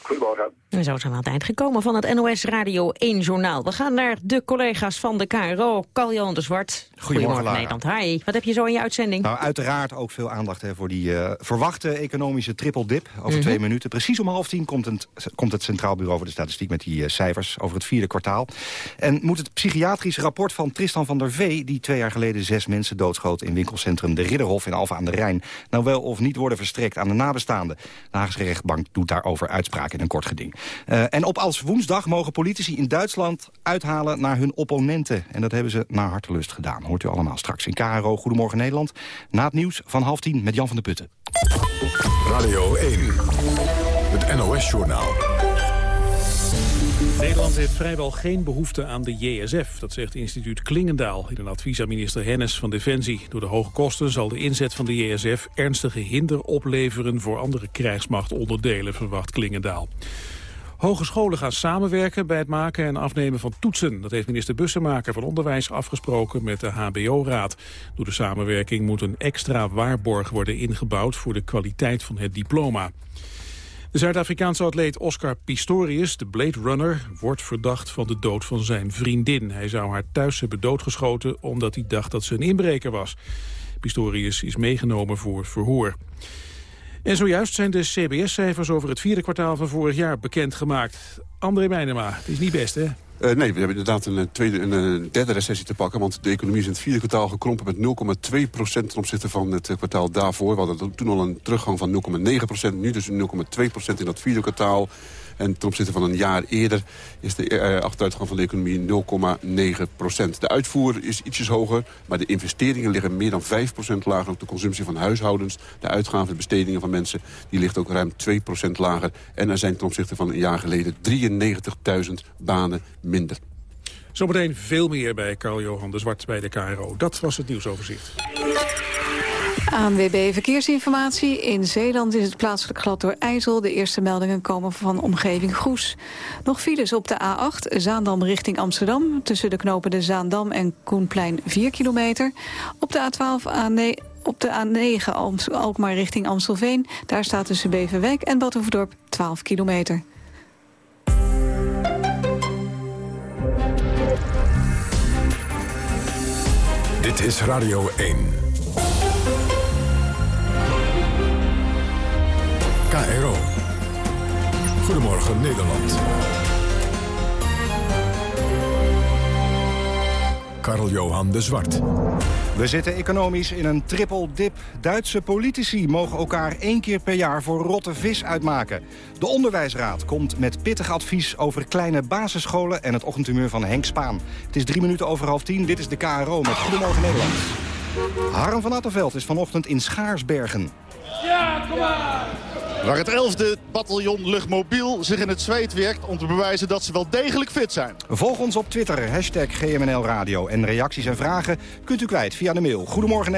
Goedemorgen. We zo zijn we aan het eind gekomen van het NOS Radio 1 Journaal. We gaan naar de collega's van de KRO. Carl-Johan de Zwart. Goedemorgen, Nederland. Hi. Wat heb je zo in je uitzending? Nou, uiteraard ook veel aandacht hè, voor die uh, verwachte economische triple dip. Over mm -hmm. twee minuten. Precies om half tien komt het, komt het Centraal Bureau voor de Statistiek... met die uh, cijfers over het vierde kwartaal. En moet het psychiatrisch rapport van Tristan van der Vee... die twee jaar geleden zes mensen doodschoot in winkelcentrum De Ridderhof in Alphen aan de Rijn... nou wel of niet worden verstrekt aan de nabestaanden. De Haagse rechtbank doet daarover uitspraak in een kort geding. Uh, en op als woensdag mogen politici in Duitsland uithalen naar hun opponenten. En dat hebben ze naar hartelust gedaan. Hoort u allemaal straks in KRO Goedemorgen Nederland. Na het nieuws van half tien met Jan van der Putten. Radio 1, het NOS-journaal. Nederland heeft vrijwel geen behoefte aan de JSF. Dat zegt instituut Klingendaal in een advies aan minister Hennis van Defensie. Door de hoge kosten zal de inzet van de JSF ernstige hinder opleveren... voor andere krijgsmachtonderdelen, verwacht Klingendaal. Hogescholen gaan samenwerken bij het maken en afnemen van toetsen. Dat heeft minister Bussemaker van Onderwijs afgesproken met de HBO-raad. Door de samenwerking moet een extra waarborg worden ingebouwd voor de kwaliteit van het diploma. De Zuid-Afrikaanse atleet Oscar Pistorius, de Blade Runner, wordt verdacht van de dood van zijn vriendin. Hij zou haar thuis hebben doodgeschoten omdat hij dacht dat ze een inbreker was. Pistorius is meegenomen voor verhoor. En zojuist zijn de CBS-cijfers over het vierde kwartaal van vorig jaar bekendgemaakt. André Meijnema, het is niet best, hè? Uh, nee, we hebben inderdaad een, tweede, een, derde recessie te pakken. Want de economie is in het vierde kwartaal gekrompen met 0,2 procent... ten opzichte van het kwartaal daarvoor. We hadden toen al een teruggang van 0,9 procent. Nu dus 0,2 procent in dat vierde kwartaal. En ten opzichte van een jaar eerder is de uh, achteruitgang van de economie 0,9 procent. De uitvoer is ietsjes hoger, maar de investeringen liggen meer dan 5 procent lager. Ook de consumptie van huishoudens, de uitgaven, de bestedingen van mensen... die ligt ook ruim 2 procent lager. En er zijn ten opzichte van een jaar geleden 93.000 banen minder. Zometeen veel meer bij Carl-Johan de Zwart bij de KRO. Dat was het nieuwsoverzicht. ANWB Verkeersinformatie. In Zeeland is het plaatselijk glad door IJssel. De eerste meldingen komen van omgeving Goes. Nog files op de A8, Zaandam richting Amsterdam. Tussen de knopen de Zaandam en Koenplein 4 kilometer. Op de A12 A9... Op de A9 Alkmaar richting Amstelveen. Daar staat tussen Beverwijk en Badhoevedorp 12 kilometer. Dit is Radio 1. KRO. Goedemorgen Nederland. Karl-Johan de Zwart. We zitten economisch in een triple dip. Duitse politici mogen elkaar één keer per jaar voor rotte vis uitmaken. De Onderwijsraad komt met pittig advies over kleine basisscholen... en het ochtendhumeur van Henk Spaan. Het is drie minuten over half tien. Dit is de KRO met Goedemorgen Nederland. Harm van Attenveld is vanochtend in Schaarsbergen. Ja, kom maar! Waar het 11e bataljon luchtmobiel zich in het zweet werkt om te bewijzen dat ze wel degelijk fit zijn. Volg ons op Twitter, hashtag GMNL Radio. En reacties en vragen kunt u kwijt via de mail Goedemorgen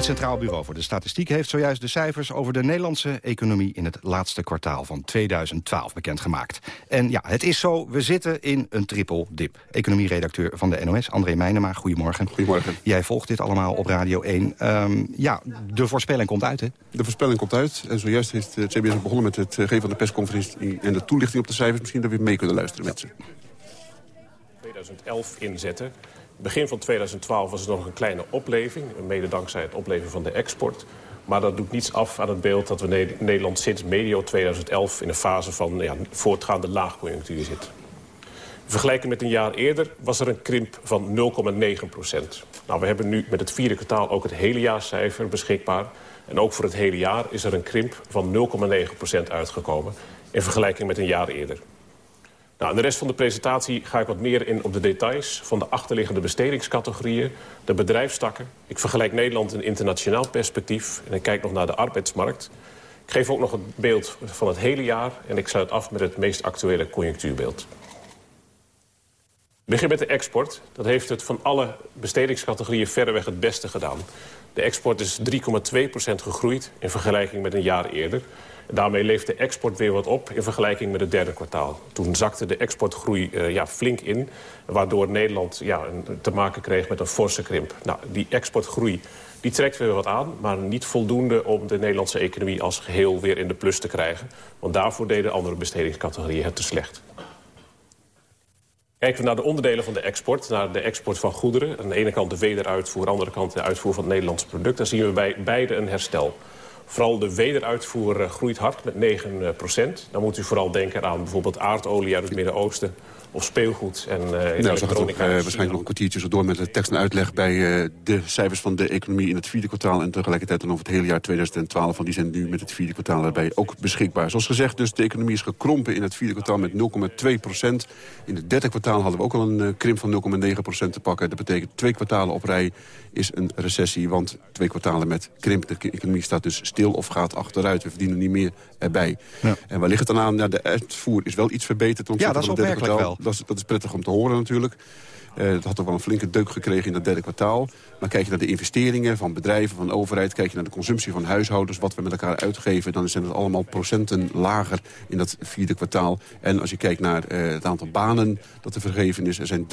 Het Centraal Bureau voor de Statistiek heeft zojuist de cijfers over de Nederlandse economie in het laatste kwartaal van 2012 bekendgemaakt. En ja, het is zo, we zitten in een triple dip. Economieredacteur van de NOS, André Meijnema, goedemorgen. Goedemorgen. Jij volgt dit allemaal op Radio 1. Um, ja, de voorspelling komt uit, hè? De voorspelling komt uit. En zojuist heeft het CBS begonnen met het geven van de persconferentie en de toelichting op de cijfers. Misschien dat we mee kunnen luisteren met ze. 2011 inzetten begin van 2012 was er nog een kleine opleving. Mede dankzij het opleven van de export. Maar dat doet niets af aan het beeld dat we Nederland sinds medio 2011... in een fase van ja, voortgaande laagconjunctuur zitten. In vergelijking met een jaar eerder was er een krimp van 0,9 procent. Nou, we hebben nu met het vierde kwartaal ook het hele jaarcijfer beschikbaar. En ook voor het hele jaar is er een krimp van 0,9 procent uitgekomen... in vergelijking met een jaar eerder. Nou, de rest van de presentatie ga ik wat meer in op de details... van de achterliggende bestedingscategorieën, de bedrijfstakken. Ik vergelijk Nederland in internationaal perspectief... en ik kijk nog naar de arbeidsmarkt. Ik geef ook nog een beeld van het hele jaar... en ik sluit af met het meest actuele conjunctuurbeeld. Ik begin met de export. Dat heeft het van alle bestedingscategorieën verreweg het beste gedaan. De export is 3,2% gegroeid in vergelijking met een jaar eerder. Daarmee leeft de export weer wat op in vergelijking met het derde kwartaal. Toen zakte de exportgroei uh, ja, flink in, waardoor Nederland ja, een, te maken kreeg met een forse krimp. Nou, die exportgroei die trekt weer wat aan, maar niet voldoende om de Nederlandse economie als geheel weer in de plus te krijgen. Want daarvoor deden andere bestedingscategorieën het te slecht. Kijken we naar de onderdelen van de export, naar de export van goederen... aan de ene kant de wederuitvoer, aan de andere kant de uitvoer van het Nederlandse product... dan zien we bij beide een herstel. Vooral de wederuitvoer eh, groeit hard met 9 eh, procent. Dan moet u vooral denken aan bijvoorbeeld aardolie uit het Midden-Oosten of speelgoed en uh, nou, zag het ook, uh, waarschijnlijk nog een kwartiertje zo door met de tekst en uitleg... bij uh, de cijfers van de economie in het vierde kwartaal... en tegelijkertijd dan over het hele jaar 2012. Want die zijn nu met het vierde kwartaal erbij ook beschikbaar. Zoals gezegd, dus de economie is gekrompen in het vierde kwartaal met 0,2 procent. In het derde kwartaal hadden we ook al een krimp van 0,9 procent te pakken. Dat betekent twee kwartalen op rij is een recessie. Want twee kwartalen met krimp, de economie staat dus stil of gaat achteruit. We verdienen niet meer erbij. Ja. En waar ligt het dan aan? Ja, de uitvoer is wel iets verbeterd. Ja, dat is opmerkelijk wel. Dat is, dat is prettig om te horen natuurlijk. Uh, het had ook wel een flinke deuk gekregen in het derde kwartaal. Maar kijk je naar de investeringen van bedrijven, van de overheid... kijk je naar de consumptie van huishoudens, wat we met elkaar uitgeven... dan zijn het allemaal procenten lager in dat vierde kwartaal. En als je kijkt naar uh, het aantal banen dat er vergeven is... er zijn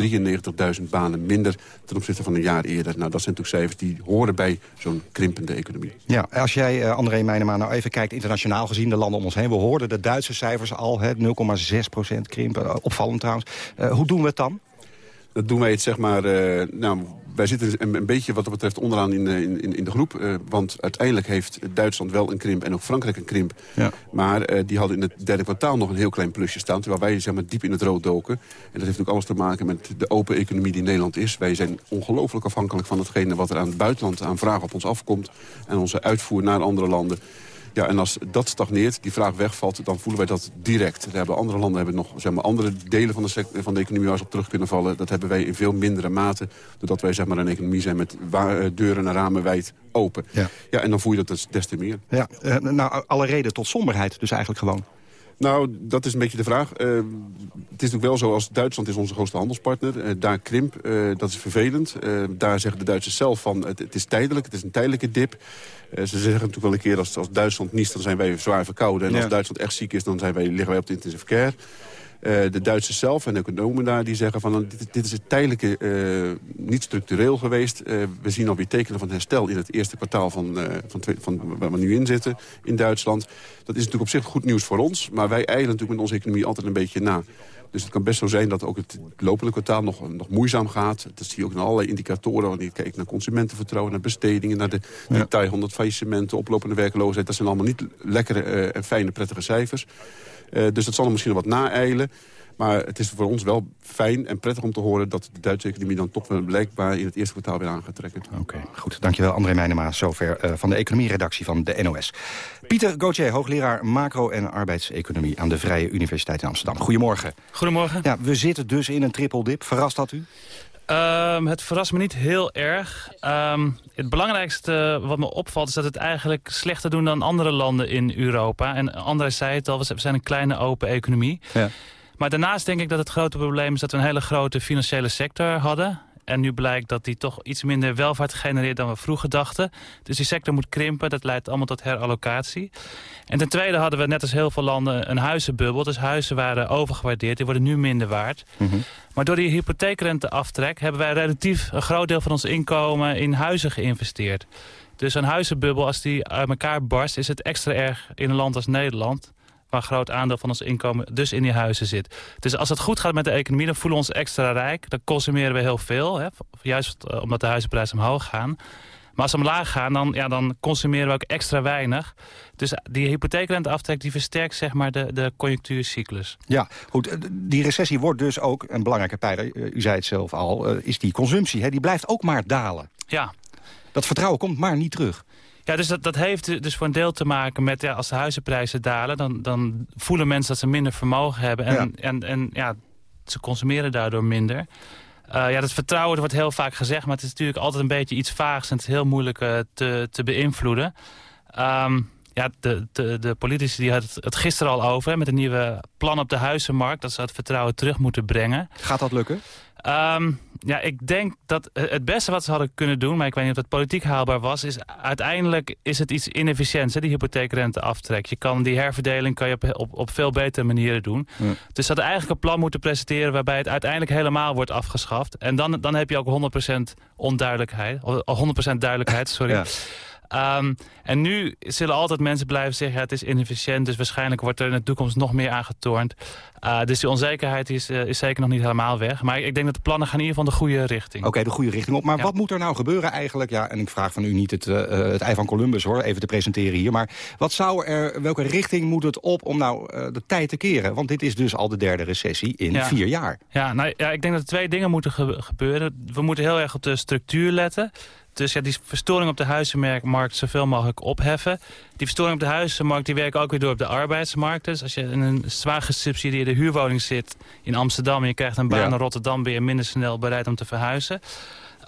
93.000 banen minder ten opzichte van een jaar eerder. Nou, dat zijn natuurlijk cijfers die horen bij zo'n krimpende economie. Ja, als jij, uh, André Meijnema, nou even kijkt internationaal gezien... de landen om ons heen, we hoorden de Duitse cijfers al, 0,6 procent krimpen. Opvallend trouwens. hoe doen we het dan? Dat doen wij het, zeg maar... Uh, nou, wij zitten een, een, beetje wat dat betreft onderaan in, in, in de groep. Uh, want uiteindelijk heeft Duitsland wel een krimp en ook Frankrijk een krimp. Ja. Maar uh, die hadden in het derde kwartaal nog een heel klein plusje staan. Terwijl wij zeg maar, diep in het rood doken. En dat heeft ook alles te maken met de open economie die Nederland is. Wij zijn ongelooflijk afhankelijk van hetgene wat er aan het buitenland aan vraag op ons afkomt. En onze uitvoer naar andere landen. Ja, en als dat stagneert, die vraag wegvalt, dan voelen wij dat direct. Daar hebben andere landen hebben nog zeg maar, andere delen van de, van de economie waar ze op terug kunnen vallen. Dat hebben wij in veel mindere mate, doordat wij zeg maar, een economie zijn met eh, deuren en ramen wijd open. Ja. ja, en dan voel je dat dus des te meer. Ja, uh, nou, alle reden tot somberheid dus eigenlijk gewoon. Nou, dat is een beetje de vraag. Uh, het is natuurlijk wel zo, als Duitsland is onze grootste handelspartner. Uh, daar krimp, uh, dat is vervelend. daar zeggen de Duitsers zelf van, het, het, is tijdelijk, het is een tijdelijke dip. ze zeggen natuurlijk wel een keer, als, als Duitsland niest, dan zijn wij zwaar verkouden. En als Duitsland echt ziek is, dan zijn wij, liggen wij op de intensive care. Uh, de Duitsers zelf en economen daar die zeggen van dit, dit is het tijdelijke, uh, niet structureel geweest. Uh, we zien alweer tekenen van herstel in het eerste kwartaal van, van, van, waar we nu in zitten in Duitsland. Dat is natuurlijk op zich goed nieuws voor ons, maar wij eilen natuurlijk met onze economie altijd een beetje na. Dus het kan best zo zijn dat ook het lopende kwartaal nog, nog moeizaam gaat. Dat zie je ook in allerlei indicatoren. Wanneer je kijkt naar consumentenvertrouwen, naar bestedingen... naar de ja. detail 100 faillissementen, oplopende werkloosheid. Dat zijn allemaal niet lekkere en fijne, prettige cijfers. Uh, dus dat zal er misschien wat naeilen. Maar het is voor ons wel fijn en prettig om te horen... dat de Duitse economie dan toch wel blijkbaar in het eerste kwartaal weer aan gaat trekken. Oké, okay, goed. Dankjewel André Meijnema, zover uh, van de economieredactie van de NOS. Pieter Gauthier, hoogleraar macro- en arbeidseconomie... aan de Vrije Universiteit in Amsterdam. Goedemorgen. Goedemorgen. Ja, we zitten dus in een triple dip. Verrast dat u? Um, het verrast me niet heel erg. Um, het belangrijkste wat me opvalt is dat het eigenlijk slechter doen dan andere landen in Europa. En André zei het al, we zijn een kleine open economie. Ja. Maar daarnaast denk ik dat het grote probleem is dat we een hele grote financiële sector hadden. En nu blijkt dat die toch iets minder welvaart genereert dan we vroeger dachten. Dus die sector moet krimpen, dat leidt allemaal tot herallocatie. En ten tweede hadden we net als heel veel landen een huizenbubbel. Dus huizen waren overgewaardeerd, die worden nu minder waard. Mm -hmm. Maar door die hypotheekrenteaftrek hebben wij relatief een groot deel van ons inkomen in huizen geïnvesteerd. Dus een huizenbubbel, als die uit elkaar barst, is het extra erg in een land als Nederland waar een groot aandeel van ons inkomen dus in die huizen zit. Dus als het goed gaat met de economie, dan voelen we ons extra rijk. Dan consumeren we heel veel, hè, juist omdat de huizenprijzen omhoog gaan. Maar als ze omlaag gaan, dan, ja, dan consumeren we ook extra weinig. Dus die hypotheekrenteaftrek die versterkt zeg maar, de, de conjunctuurcyclus. Ja, goed. eh, Die recessie wordt dus ook een belangrijke pijler. eh, U zei het zelf al, eh, is die consumptie. Hè? Die blijft ook maar dalen. Ja. Dat vertrouwen komt maar niet terug. Ja, dus dat, dat heeft dus voor een deel te maken met... Ja, als de huizenprijzen dalen, dan, dan voelen mensen dat ze minder vermogen hebben. En Ja. en, en, ja, ze consumeren daardoor minder. Eh, ja, dat vertrouwen dat wordt heel vaak gezegd... maar het is natuurlijk altijd een beetje iets vaags... en het is heel moeilijk eh, te, te beïnvloeden. Ehm, ja, de, de, de politici die hadden het, het gisteren al over... hè, met een nieuwe plan op de huizenmarkt... dat ze het vertrouwen terug moeten brengen. Gaat dat lukken? Ehm, ja, ik denk dat het beste wat ze hadden kunnen doen... maar ik weet niet of het politiek haalbaar was... is uiteindelijk is het iets inefficiënts, hè, die hypotheekrenteaftrek. Je kan die herverdeling kan je op, op, op veel betere manieren doen. Dus ze hadden eigenlijk een plan moeten presenteren... waarbij het uiteindelijk helemaal wordt afgeschaft. En dan, dan heb je ook 100% onduidelijkheid. of 100% duidelijkheid, sorry. Ja. Ehm, en nu zullen altijd mensen blijven zeggen... Ja, het is inefficiënt, dus waarschijnlijk wordt er in de toekomst nog meer aangetornd. Uh, dus die onzekerheid is, uh, is zeker nog niet helemaal weg. Maar ik denk dat de plannen gaan in ieder geval de goede richting. Oké, de goede richting op. Maar wat moet er nou gebeuren eigenlijk? Ja, en ik vraag van u niet het, uh, het ei van Columbus hoor, even te presenteren hier. Maar wat zou er, welke richting moet het op om nou de tijd te keren? Want dit is dus al de derde recessie in ja. vier jaar. Ja, nou, ja, ik denk dat er twee dingen moeten ge gebeuren. We moeten heel erg op de structuur letten. Dus ja, die verstoring op de huizenmarkt zoveel mogelijk opheffen. Die verstoring op de huizenmarkt die werkt ook weer door op de arbeidsmarkt. Dus als je in een zwaar gesubsidieerde huurwoning zit in Amsterdam... en je krijgt een baan ja. in Rotterdam, ben je minder snel bereid om te verhuizen.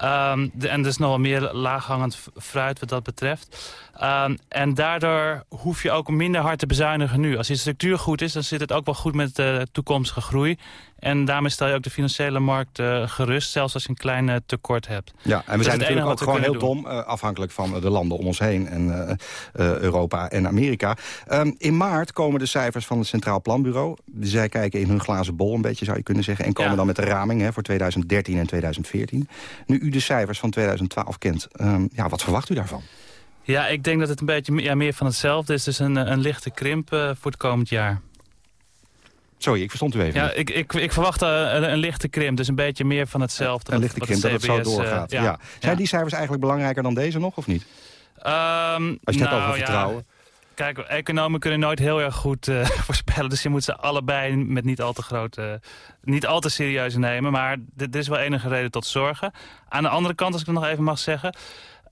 Um, de, en er is nog wel meer laaghangend fruit wat dat betreft. Um, en daardoor hoef je ook minder hard te bezuinigen nu. Als die structuur goed is, dan zit het ook wel goed met de toekomstige groei. En daarmee stel je ook de financiële markt uh, gerust, zelfs als je een klein uh, tekort hebt. Ja, en we zijn natuurlijk ook gewoon heel dom, uh, afhankelijk van de landen om ons heen. En Europa en Amerika. Um, in maart komen de cijfers van het Centraal Planbureau. Zij kijken in hun glazen bol een beetje, zou je kunnen zeggen. En komen Ja. dan met de raming hè, voor 2013 en 2014. Nu u de cijfers van 2012 kent, um, ja, wat verwacht u daarvan? Ja, ik denk dat het een beetje ja, meer van hetzelfde is. Dus een, een lichte krimp voor het komend jaar. Sorry, ik verstond u even Ja, ik, ik, ik verwacht uh, een, een, lichte krimp. Dus een beetje meer van hetzelfde. Een lichte krimp, dat het zo doorgaat. Uh, ja. ja. Zijn die cijfers eigenlijk belangrijker dan deze nog, of niet? Um, Als je het nou, over vertrouwen... Kijk, economen kunnen nooit heel erg goed uh, [LAUGHS] voorspellen. Dus je moet ze allebei met niet al te grote, niet al te serieus nemen. Maar dit is wel enige reden tot zorgen. Aan de andere kant, als ik het nog even mag zeggen...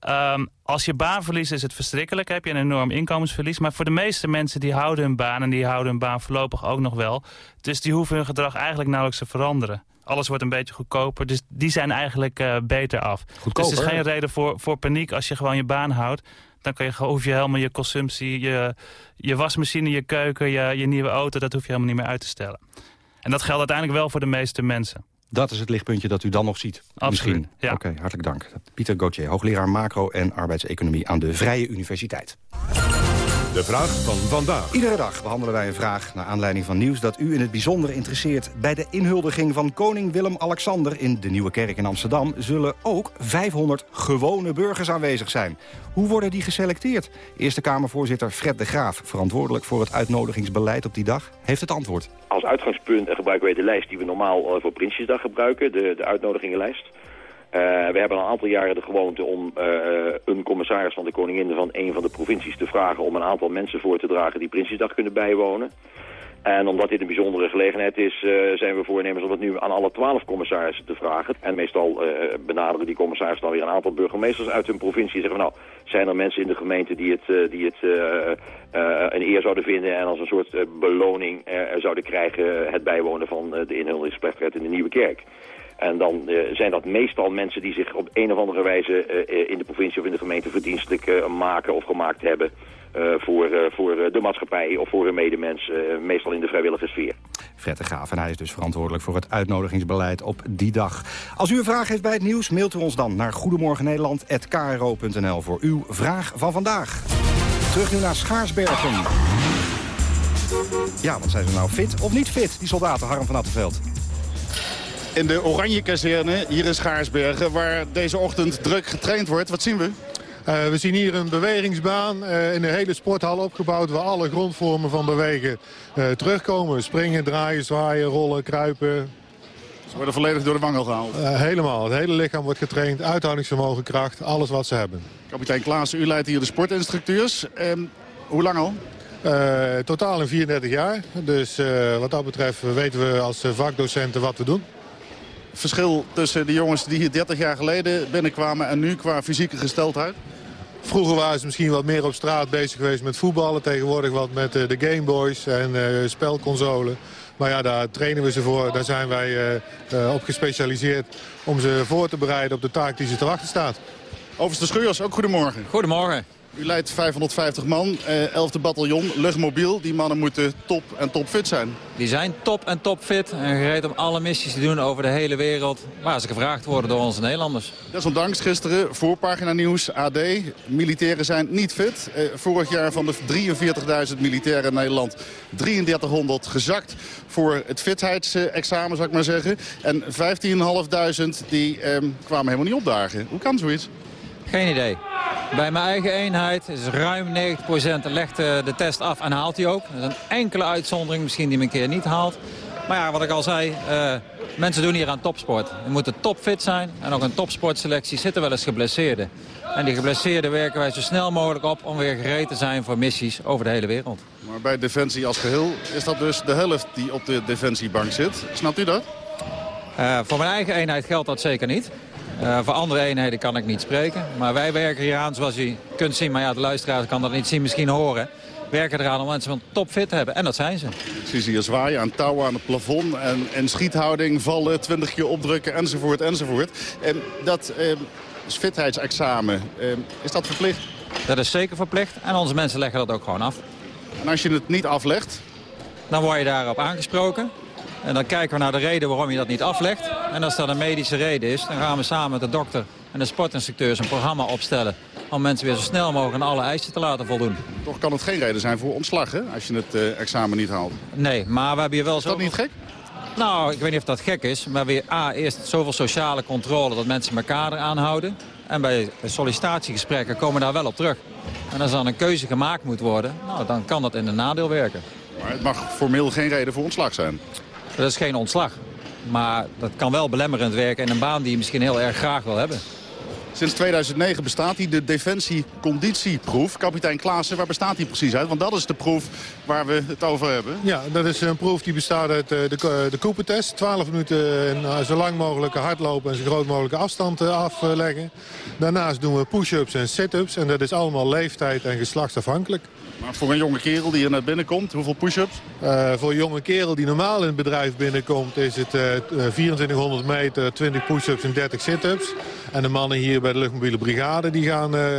Um, als je baan verliest is het verschrikkelijk, heb je een enorm inkomensverlies. Maar voor de meeste mensen die houden hun baan en die houden hun baan voorlopig ook nog wel. Dus die hoeven hun gedrag eigenlijk nauwelijks te veranderen. Alles wordt een beetje goedkoper, dus die zijn eigenlijk uh, beter af. Goedkoper? Dus er is geen reden voor, voor paniek als je gewoon je baan houdt. Dan kan je, hoef je helemaal je consumptie, je, je wasmachine, je keuken, je, je nieuwe auto... dat hoef je helemaal niet meer uit te stellen. En dat geldt uiteindelijk wel voor de meeste mensen. Dat is het lichtpuntje dat u dan nog ziet. Absoluut, Misschien. ja. Oké, okay, hartelijk dank. Pieter Gauthier, hoogleraar macro- en arbeidseconomie aan de Vrije Universiteit. De vraag van vandaag. Iedere dag behandelen wij een vraag naar aanleiding van nieuws dat u in het bijzonder interesseert. Bij de inhuldiging van koning Willem-Alexander in de Nieuwe Kerk in Amsterdam... zullen ook 500 gewone burgers aanwezig zijn. Hoe worden die geselecteerd? Eerste Kamervoorzitter Fred de Graaf, verantwoordelijk voor het uitnodigingsbeleid op die dag, heeft het antwoord. Als uitgangspunt gebruiken wij de lijst die we normaal voor Prinsjesdag gebruiken, de, de uitnodigingenlijst. Uh, we hebben al een aantal jaren de gewoonte om uh, een commissaris van de koningin van een van de provincies te vragen om een aantal mensen voor te dragen die Prinsjesdag kunnen bijwonen. En omdat dit een bijzondere gelegenheid is, uh, zijn we voornemens om het nu aan alle twaalf commissarissen te vragen. En meestal benaderen die commissarissen dan weer een aantal burgemeesters uit hun provincie. En zeggen van nou, zijn er mensen in de gemeente die het, die het een eer zouden vinden en als een soort beloning zouden krijgen het bijwonen van de inhuldingsplechtigheid in de Nieuwe Kerk. En dan uh, zijn dat meestal mensen die zich op een of andere wijze uh, in de provincie of in de gemeente verdienstelijk maken of gemaakt hebben voor, voor de maatschappij of voor hun medemens, meestal in de vrijwillige sfeer. Fred Graaf en hij is dus verantwoordelijk voor het uitnodigingsbeleid op die dag. Als u een vraag heeft bij het nieuws, mailt u ons dan naar goedemorgennederland.kro.nl voor uw vraag van vandaag. Terug nu naar Schaarsbergen. Ja, want zijn ze nou fit of niet fit, die soldaten, Harm van Attenveld? In de Oranje Kazerne hier in Schaarsbergen... waar deze ochtend druk getraind wordt. Wat zien we? Uh, we zien hier een bewegingsbaan uh, in de hele sporthal opgebouwd... waar alle grondvormen van bewegen uh, terugkomen. Springen, draaien, zwaaien, rollen, kruipen. Ze worden volledig door de wangel gehaald. Eh, helemaal. Het hele lichaam wordt getraind. Uithoudingsvermogen, kracht, alles wat ze hebben. Kapitein Klaas, u leidt hier de sportinstructeurs. Ehm, hoe lang al? Totaal in 34 jaar. Dus wat dat betreft weten we als vakdocenten wat we doen. Verschil tussen de jongens die hier 30 jaar geleden binnenkwamen... en nu qua fysieke gesteldheid? Vroeger waren ze misschien wat meer op straat bezig geweest met voetballen. Tegenwoordig wat met de Gameboys en spelconsolen. Maar ja, daar trainen we ze voor. Daar zijn wij uh, op gespecialiseerd om ze voor te bereiden op de taak die ze te wachten staat. Overigens de Scheurs, ook goedemorgen. Goedemorgen. U leidt 550 man, eh, 11e bataljon, luchtmobiel. Die mannen moeten top en topfit zijn. Die zijn top en topfit en gereed om alle missies te doen over de hele wereld... waar ze gevraagd worden door onze Nederlanders. Desondanks gisteren, voorpagina nieuws, AD. Militairen zijn niet fit. Eh, vorig jaar van de 43.000 militairen in Nederland 3300 gezakt... voor het fitheidsexamen, zou ik maar zeggen. En 15.500 die eh, kwamen helemaal niet opdagen. Hoe kan zoiets? Geen idee. Bij mijn eigen eenheid is ruim 90% legt de test af en haalt hij ook. Er is een enkele uitzondering misschien die me een keer niet haalt. Maar ja, wat ik al zei, uh, mensen doen hier aan topsport. Je moet topfit zijn en ook een topsportselectie zitten wel eens geblesseerden. En die geblesseerden werken wij zo snel mogelijk op om weer gereed te zijn voor missies over de hele wereld. Maar bij Defensie als geheel is dat dus de helft die op de Defensiebank zit. Snapt u dat? Uh, voor mijn eigen eenheid geldt dat zeker niet. Uh, voor andere eenheden kan ik niet spreken. Maar wij werken hier aan, zoals u kunt zien, maar ja, de luisteraar kan dat niet zien, misschien horen. Werken eraan om mensen van topfit te hebben. En dat zijn ze. Ze hier zwaaien aan touwen aan het plafond. En, en schiethouding, vallen, twintig keer opdrukken, enzovoort, enzovoort. En dat uh, fitheidsexamen, uh, is dat verplicht? Dat is zeker verplicht. En onze mensen leggen dat ook gewoon af. En als je het niet aflegt? Dan word je daarop aangesproken. En dan kijken we naar de reden waarom je dat niet aflegt. En als dat een medische reden is, dan gaan we samen met de dokter en de sportinstructeurs een programma opstellen... om mensen weer zo snel mogelijk aan alle eisen te laten voldoen. Toch kan het geen reden zijn voor ontslag, hè, als je het uh, examen niet haalt? Nee, maar we hebben hier wel is dat niet gek? Nou, ik weet niet of dat gek is. Maar weer A, eerst zoveel sociale controle dat mensen elkaar eraan houden. En bij sollicitatiegesprekken komen we daar wel op terug. En als dan een keuze gemaakt moet worden, nou, dan kan dat in een nadeel werken. Maar het mag formeel geen reden voor ontslag zijn? Dat is geen ontslag. Maar dat kan wel belemmerend werken in een baan die je misschien heel erg graag wil hebben. Sinds 2009 bestaat die, de Defensie-conditieproef. Kapitein Klaassen, waar bestaat die precies uit? Want dat is de proef waar we het over hebben. Ja, dat is een proef die bestaat uit eh, de, de Cooper-test. 12 minuten en eh, zo lang mogelijke hardlopen en zo groot mogelijke afstand eh, afleggen. Daarnaast doen we push-ups en sit-ups. En dat is allemaal leeftijd en geslachtsafhankelijk. Maar voor een jonge kerel die hier net binnenkomt, hoeveel push-ups? Uh, voor een jonge kerel die normaal in het bedrijf binnenkomt... is het uh, 2400 meter, 20 push-ups en 30 sit-ups. En de mannen hier bij de luchtmobiele brigade... die gaan uh,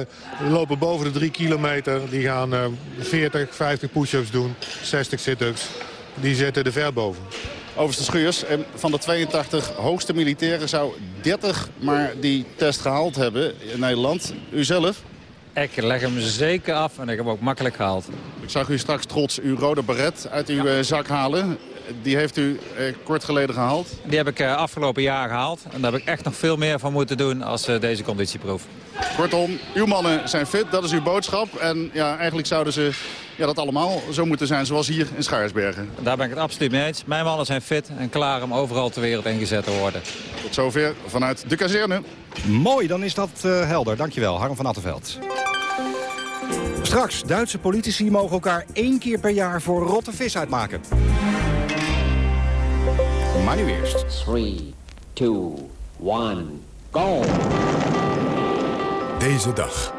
lopen boven de 3 kilometer. Die gaan 40, 50 push-ups doen, 60 sit-ups. Die zitten er ver boven. Overigens de Schuurs, van de 82 hoogste militairen zou 30 maar die test gehaald hebben in Nederland. U zelf? Ik leg hem zeker af en ik heb hem ook makkelijk gehaald. Ik zag u straks trots uw rode baret uit uw ja. zak halen. Die heeft u eh, kort geleden gehaald? Die heb ik eh, afgelopen jaar gehaald. En daar heb ik echt nog veel meer van moeten doen als deze conditieproef. Kortom, uw mannen zijn fit, dat is uw boodschap. En ja, eigenlijk zouden ze ja, dat allemaal zo moeten zijn zoals hier in Schaarsbergen. Daar ben ik het absoluut mee eens. Mijn mannen zijn fit en klaar om overal ter wereld ingezet te worden. Tot zover vanuit de kazerne. Mooi, dan is dat helder. Dankjewel, Harm van Attenveld. Straks, Duitse politici mogen elkaar één keer per jaar voor rotte vis uitmaken. Maar nu eerst. 3, 2, 1, go! Deze dag,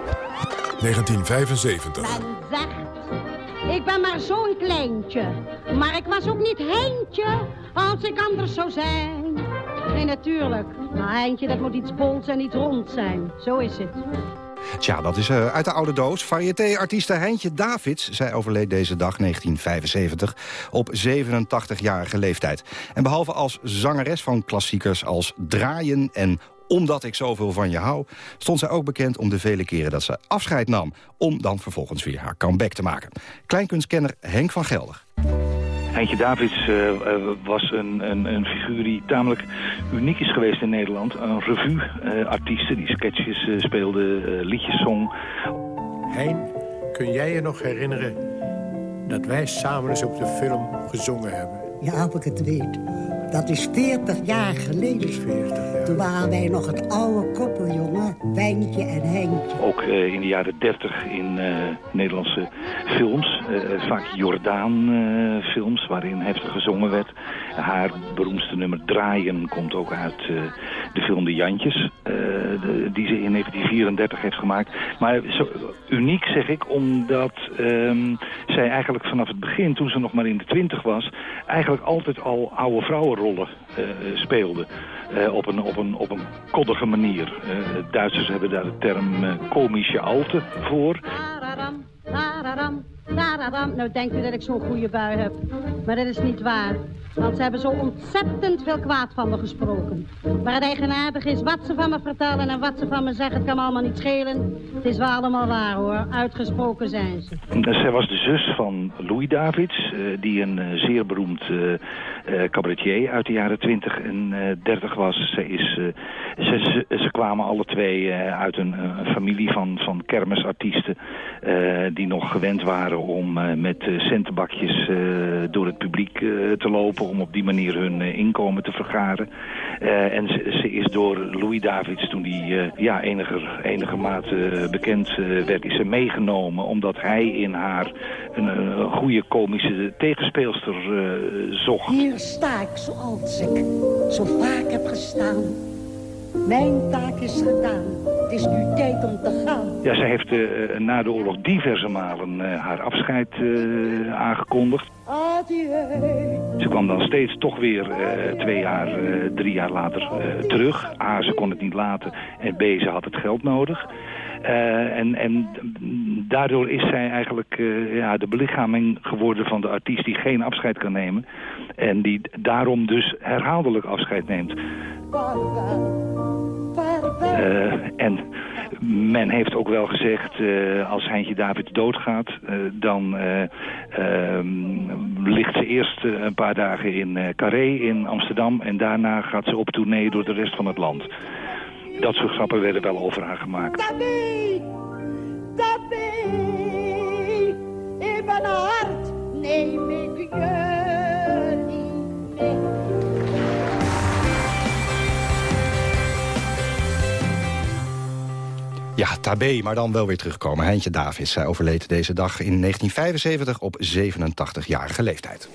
1975. Men zegt, ik ben maar zo'n kleintje. Maar ik was ook niet Heintje, als ik anders zou zijn. Nee, natuurlijk. Maar Heintje, dat moet iets bols en iets rond zijn. Zo is het. Tja, dat is uh, uit de oude doos. Variété-artieste Heintje Davids, zij overleed deze dag 1975 op 87-jarige leeftijd. En behalve als zangeres van klassiekers als Draaien en omdat ik zoveel van je hou... stond zij ook bekend om de vele keren dat ze afscheid nam... om dan vervolgens weer haar comeback te maken. Kleinkunstkenner Henk van Gelder. Eindje Davids uh, was een, een, een, figuur die tamelijk uniek is geweest in Nederland. Een revue-artiest die sketches uh, speelde, liedjes zong. Hein, kun jij je nog herinneren dat wij samen eens op de film gezongen hebben? Ja, als ik het weet. Dat is 40 jaar geleden. 40 jaar. Toen waren wij nog het oude koppel, jongen. Wijntje en Henkje. Ook uh, in de jaren 30 in uh, Nederlandse films. Uh, vaak Jordaan-films waarin heftig gezongen werd. Haar beroemdste nummer Draaien komt ook uit de film De Jantjes. De, die ze in 1934 heeft gemaakt. Maar zo uniek zeg ik omdat um, zij eigenlijk vanaf het begin, toen ze nog maar in de twintig was... eigenlijk altijd al oude vrouwenrollen uh, speelde. Uh, op, een, op, een, op een koddige manier. Uh, Duitsers hebben daar de term komische alte voor. Nou denkt u dat ik zo'n goede bui heb. Maar dat is niet waar. Want ze hebben zo ontzettend veel kwaad van me gesproken. Maar het eigenaardig is wat ze van me vertellen en wat ze van me zeggen. Het kan me allemaal niet schelen. Het is wel allemaal waar hoor. Uitgesproken zijn ze. Zij was de zus van Louis Davids. Uh, die een uh, zeer beroemd cabaretier uit de jaren 20 en 30 was. Ze, is, ze, ze, ze, kwamen alle twee uit een, een, familie van, van kermisartiesten. die nog gewend waren om met centenbakjes door het publiek te lopen om op die manier hun inkomen te vergaren. En ze, is door Louis Davids, toen die ja, enige, enige mate bekend werd, is ze meegenomen. Omdat hij in haar een, een goede komische tegenspeelster zocht. Hier sta ik zoals ik zo vaak heb gestaan. Mijn taak is gedaan. Het is nu tijd om te gaan. Ja, zij heeft uh, na de oorlog diverse malen uh, haar afscheid uh, aangekondigd. Ze kwam dan steeds toch weer twee jaar, drie jaar later terug. A, ze kon het niet laten. En B, ze had het geld nodig. Uh, en, en daardoor is zij eigenlijk uh, ja, de belichaming geworden van de artiest die geen afscheid kan nemen. En die daarom dus herhaaldelijk afscheid neemt. Uh, en men heeft ook wel gezegd, als Heintje David doodgaat, dan ligt ze eerst een paar dagen in Carré in Amsterdam en daarna gaat ze op tournee door de rest van het land. Dat soort grappen werden wel over haar gemaakt. Tabi, tabi, in mijn neem ik jullie mee. Ja, Tabé, maar dan wel weer terugkomen. Heintje Davis, zij overleed deze dag in 1975 op 87-jarige leeftijd.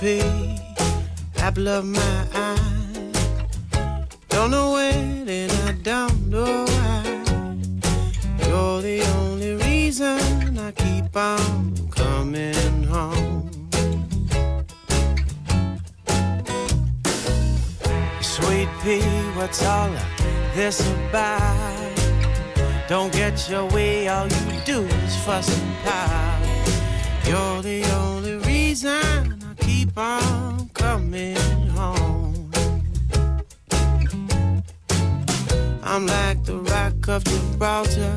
pea, apple of my. This about? Don't get your way, all you do is fuss and pout. You're the only reason I keep on coming home. I'm like the rock of Gibraltar.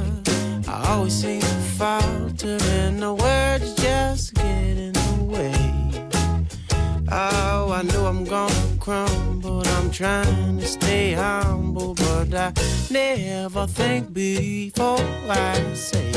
I always seem to falter, and the words just get in the way. I know I'm gonna crumble. I'm trying to stay humble, but I never think before I say.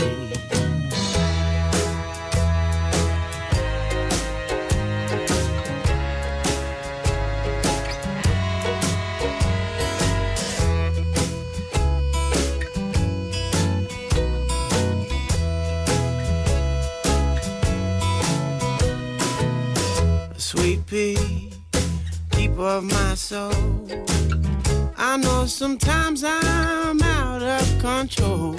sweet pea, keeper of my soul. I know sometimes I'm out of control.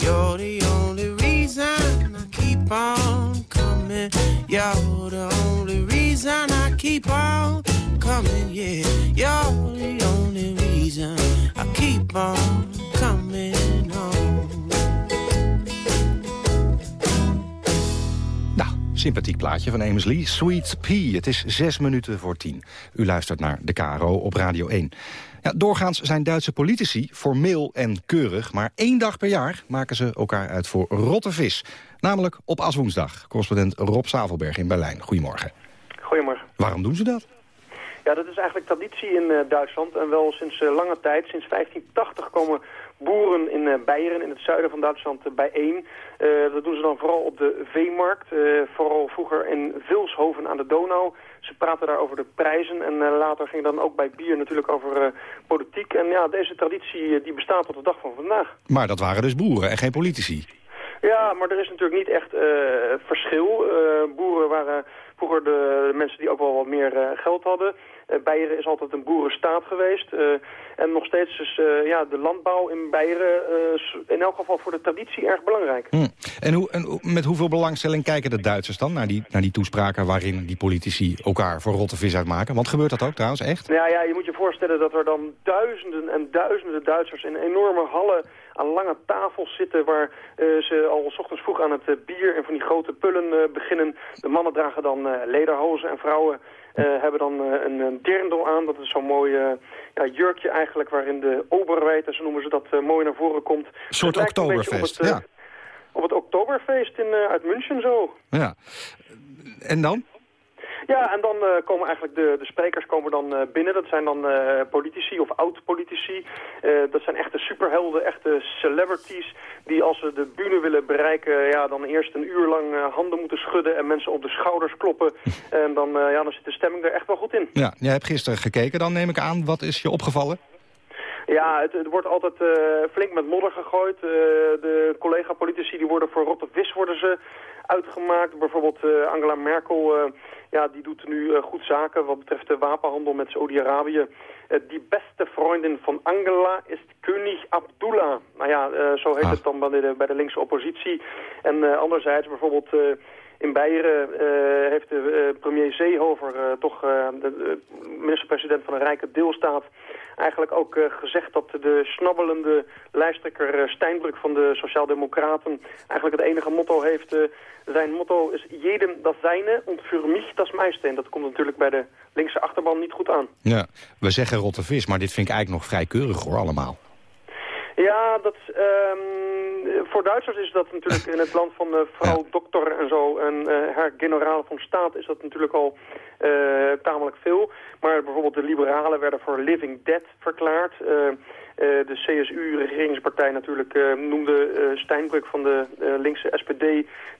You're the only reason I keep on coming. You're the only reason I keep on coming. Yeah, you're the only reason I keep on Sympathiek plaatje van Amos Lee. Sweet Pea. Het is zes minuten voor tien. U luistert naar de KRO op Radio 1. Ja, doorgaans zijn Duitse politici formeel en keurig... maar één dag per jaar maken ze elkaar uit voor rotte vis. Namelijk op Aswoensdag. Correspondent Rob Zavelberg in Berlijn. Goedemorgen. Goedemorgen. Waarom doen ze dat? Ja, dat is eigenlijk traditie in uh, Duitsland. En wel sinds uh, lange tijd. Sinds 1580 komen boeren in uh, Beieren, in het zuiden van Duitsland, bijeen. dat doen ze dan vooral op de veemarkt. vooral vroeger in Vilshoven aan de Donau. Ze praten daar over de prijzen. En later ging dan ook bij bier natuurlijk over politiek. En ja, deze traditie die bestaat tot de dag van vandaag. Maar dat waren dus boeren en geen politici? Ja, maar er is natuurlijk niet echt verschil. boeren waren vroeger de mensen die ook wel wat meer geld hadden. Uh, Beieren is altijd een boerenstaat geweest. Uh, en nog steeds is ja, de landbouw in Beieren in elk geval voor de traditie erg belangrijk. Hm. En, hoe, en met hoeveel belangstelling kijken de Duitsers dan naar die, naar die toespraken... waarin die politici elkaar voor rotte vis uitmaken? Want gebeurt dat ook trouwens echt? Ja, ja, je moet je voorstellen dat er dan duizenden en duizenden Duitsers... in enorme hallen aan lange tafels zitten... waar ze al s ochtends vroeg aan het bier en van die grote pullen beginnen. De mannen dragen dan lederhozen en vrouwen uh, hebben dan uh, een, een dirndl aan. Dat is zo'n mooi uh, ja, jurkje eigenlijk waarin de oberweite, zo noemen ze dat, mooi naar voren komt. Een soort oktoberfeest, op het, ja. Op het oktoberfeest in, uit München zo. Ja. En dan? Ja, en dan uh, komen eigenlijk de, de sprekers komen dan uh, binnen. Dat zijn dan uh, politici of oud-politici. dat zijn echte superhelden, echte celebrities... die als ze de bühne willen bereiken... Ja, dan eerst een uur lang handen moeten schudden... en mensen op de schouders kloppen. [LAUGHS] en dan, ja, dan zit de stemming er echt wel goed in. Ja, jij hebt gisteren gekeken dan, neem ik aan. Wat is je opgevallen? Ja, het, het, wordt altijd flink met modder gegooid. de collega-politici die worden voor rotte vis worden ze uitgemaakt. Bijvoorbeeld Angela Merkel ja, die doet nu uh, goed zaken wat betreft de wapenhandel met Saudi-Arabië. Uh, die beste vriendin van Angela is König Abdullah. Nou ja, uh, zo heet ah. het dan bij de, bij de linkse oppositie. En anderzijds bijvoorbeeld... In Beieren uh, heeft de uh, premier Seehofer, uh, toch de minister-president van een rijke deelstaat, eigenlijk ook gezegd dat de snabbelende lijsttrekker Steinbrück van de Sociaaldemocraten eigenlijk het enige motto heeft. zijn motto is jedem das seine und für mich das meiste. En dat komt natuurlijk bij de linkse achterban niet goed aan. Ja, we zeggen rotte vis, maar dit vind ik eigenlijk nog vrij keurig hoor, allemaal. Ja, dat, um, voor Duitsers is dat natuurlijk in het land van uh, vrouw dokter en zo... en uh, haar generaal van staat is dat natuurlijk al uh, tamelijk veel. Maar bijvoorbeeld de liberalen werden voor living dead verklaard... de CSU-regeringspartij natuurlijk noemde Steinbrück van de linkse SPD...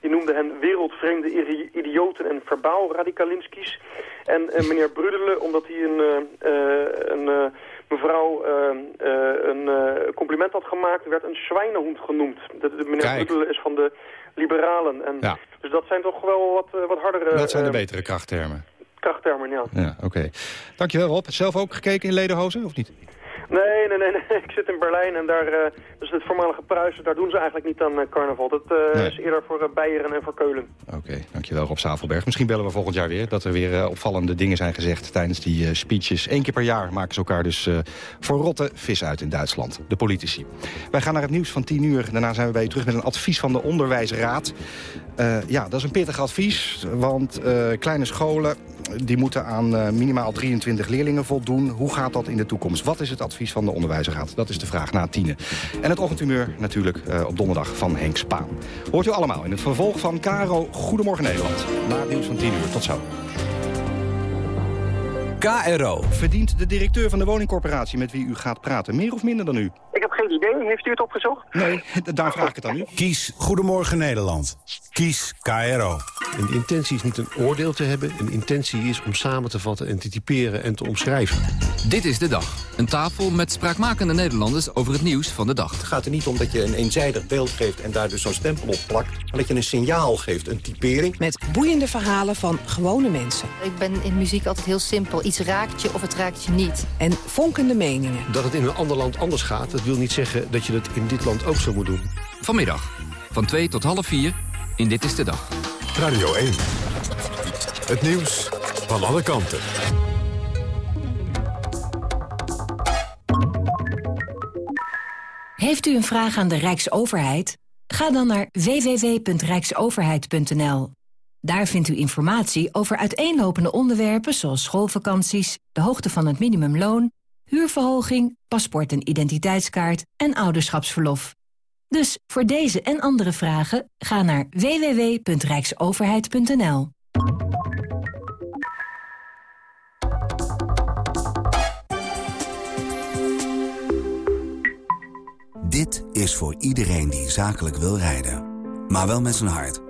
die noemde hen wereldvreemde idioten en verbaal radicalinskies. En meneer Brudele, omdat hij een... een mevrouw uh, uh, een uh, compliment had gemaakt, werd een zwijnenhoend genoemd. De, de meneer Rudel is van de liberalen. En ja. Dus dat zijn toch wel wat, wat hardere... Dat zijn de betere krachttermen. Krachttermen, ja. Ja, oké. Dankjewel Rob. Zelf ook gekeken in Lederhozen, of niet? Nee, nee, nee, nee. [LAUGHS] Ik zit in Berlijn en daar, uh, dus het voormalige Pruisen, daar doen ze eigenlijk niet aan uh, carnaval. Dat uh, nee. is eerder voor Beieren en voor Keulen. Oké, okay, dankjewel Rob Zavelberg. Misschien bellen we volgend jaar weer, dat er weer opvallende dingen zijn gezegd tijdens die speeches. Eén keer per jaar maken ze elkaar dus voor rotte vis uit in Duitsland, de politici. Wij gaan naar het nieuws van 10 uur. Daarna zijn we bij je terug met een advies van de Onderwijsraad. ja, dat is een pittig advies, want kleine scholen die moeten aan minimaal 23 leerlingen voldoen. Hoe gaat dat in de toekomst? Wat is het advies? van de Onderwijzerraad? Dat is de vraag na tienen. En het ochtendhumeur natuurlijk uh, op donderdag van Henk Spaan. Hoort u allemaal in het vervolg van Caro Goedemorgen Nederland. Na het nieuws van 10 uur. Tot zo. KRO. Verdient de directeur van de woningcorporatie met wie u gaat praten meer of minder dan u? Ik heb geen idee. Heeft u het opgezocht? Nee, [LAUGHS] daar vraag ik het aan u. Kies Goedemorgen Nederland. Kies KRO. Een intentie is niet een oordeel te hebben. Een intentie is om samen te vatten en te typeren en te omschrijven. Dit is de dag. Een tafel met spraakmakende Nederlanders over het nieuws van de dag. Het gaat er niet om dat je een eenzijdig beeld geeft en daar dus zo'n stempel op plakt. Maar dat je een signaal geeft, een typering. Met boeiende verhalen van gewone mensen. Ik ben in muziek altijd heel simpel. Iets raakt je of het raakt je niet. En vonkende meningen. Dat het in een ander land anders gaat, dat wil niet zeggen dat je dat in dit land ook zo moet doen. Vanmiddag, van 2 tot half 4, in Dit is de Dag. Radio 1. Het nieuws van alle kanten. Heeft u een vraag aan de Rijksoverheid? Ga dan naar www.rijksoverheid.nl. Daar vindt u informatie over uiteenlopende onderwerpen zoals schoolvakanties, de hoogte van het minimumloon, huurverhoging, paspoort en identiteitskaart en ouderschapsverlof. Dus voor deze en andere vragen ga naar www.rijksoverheid.nl. Dit is voor iedereen die zakelijk wil rijden. Maar wel met zijn hart.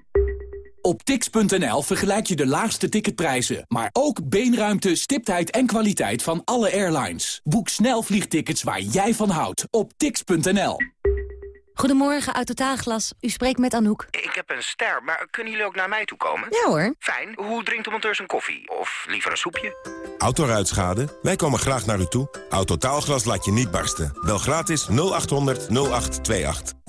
Op tix.nl vergelijk je de laagste ticketprijzen, maar ook beenruimte, stiptheid en kwaliteit van alle airlines. Boek snel vliegtickets waar jij van houdt op tix.nl. Goedemorgen, Autotaalglas. U spreekt met Anouk. Ik heb een ster, maar kunnen jullie ook naar mij toe komen? Ja hoor. Fijn. Hoe drinkt de monteur zijn koffie? Of liever een soepje? Autoruitschade? Wij komen graag naar u toe. Autotaalglas laat je niet barsten. Bel gratis 0800 0828.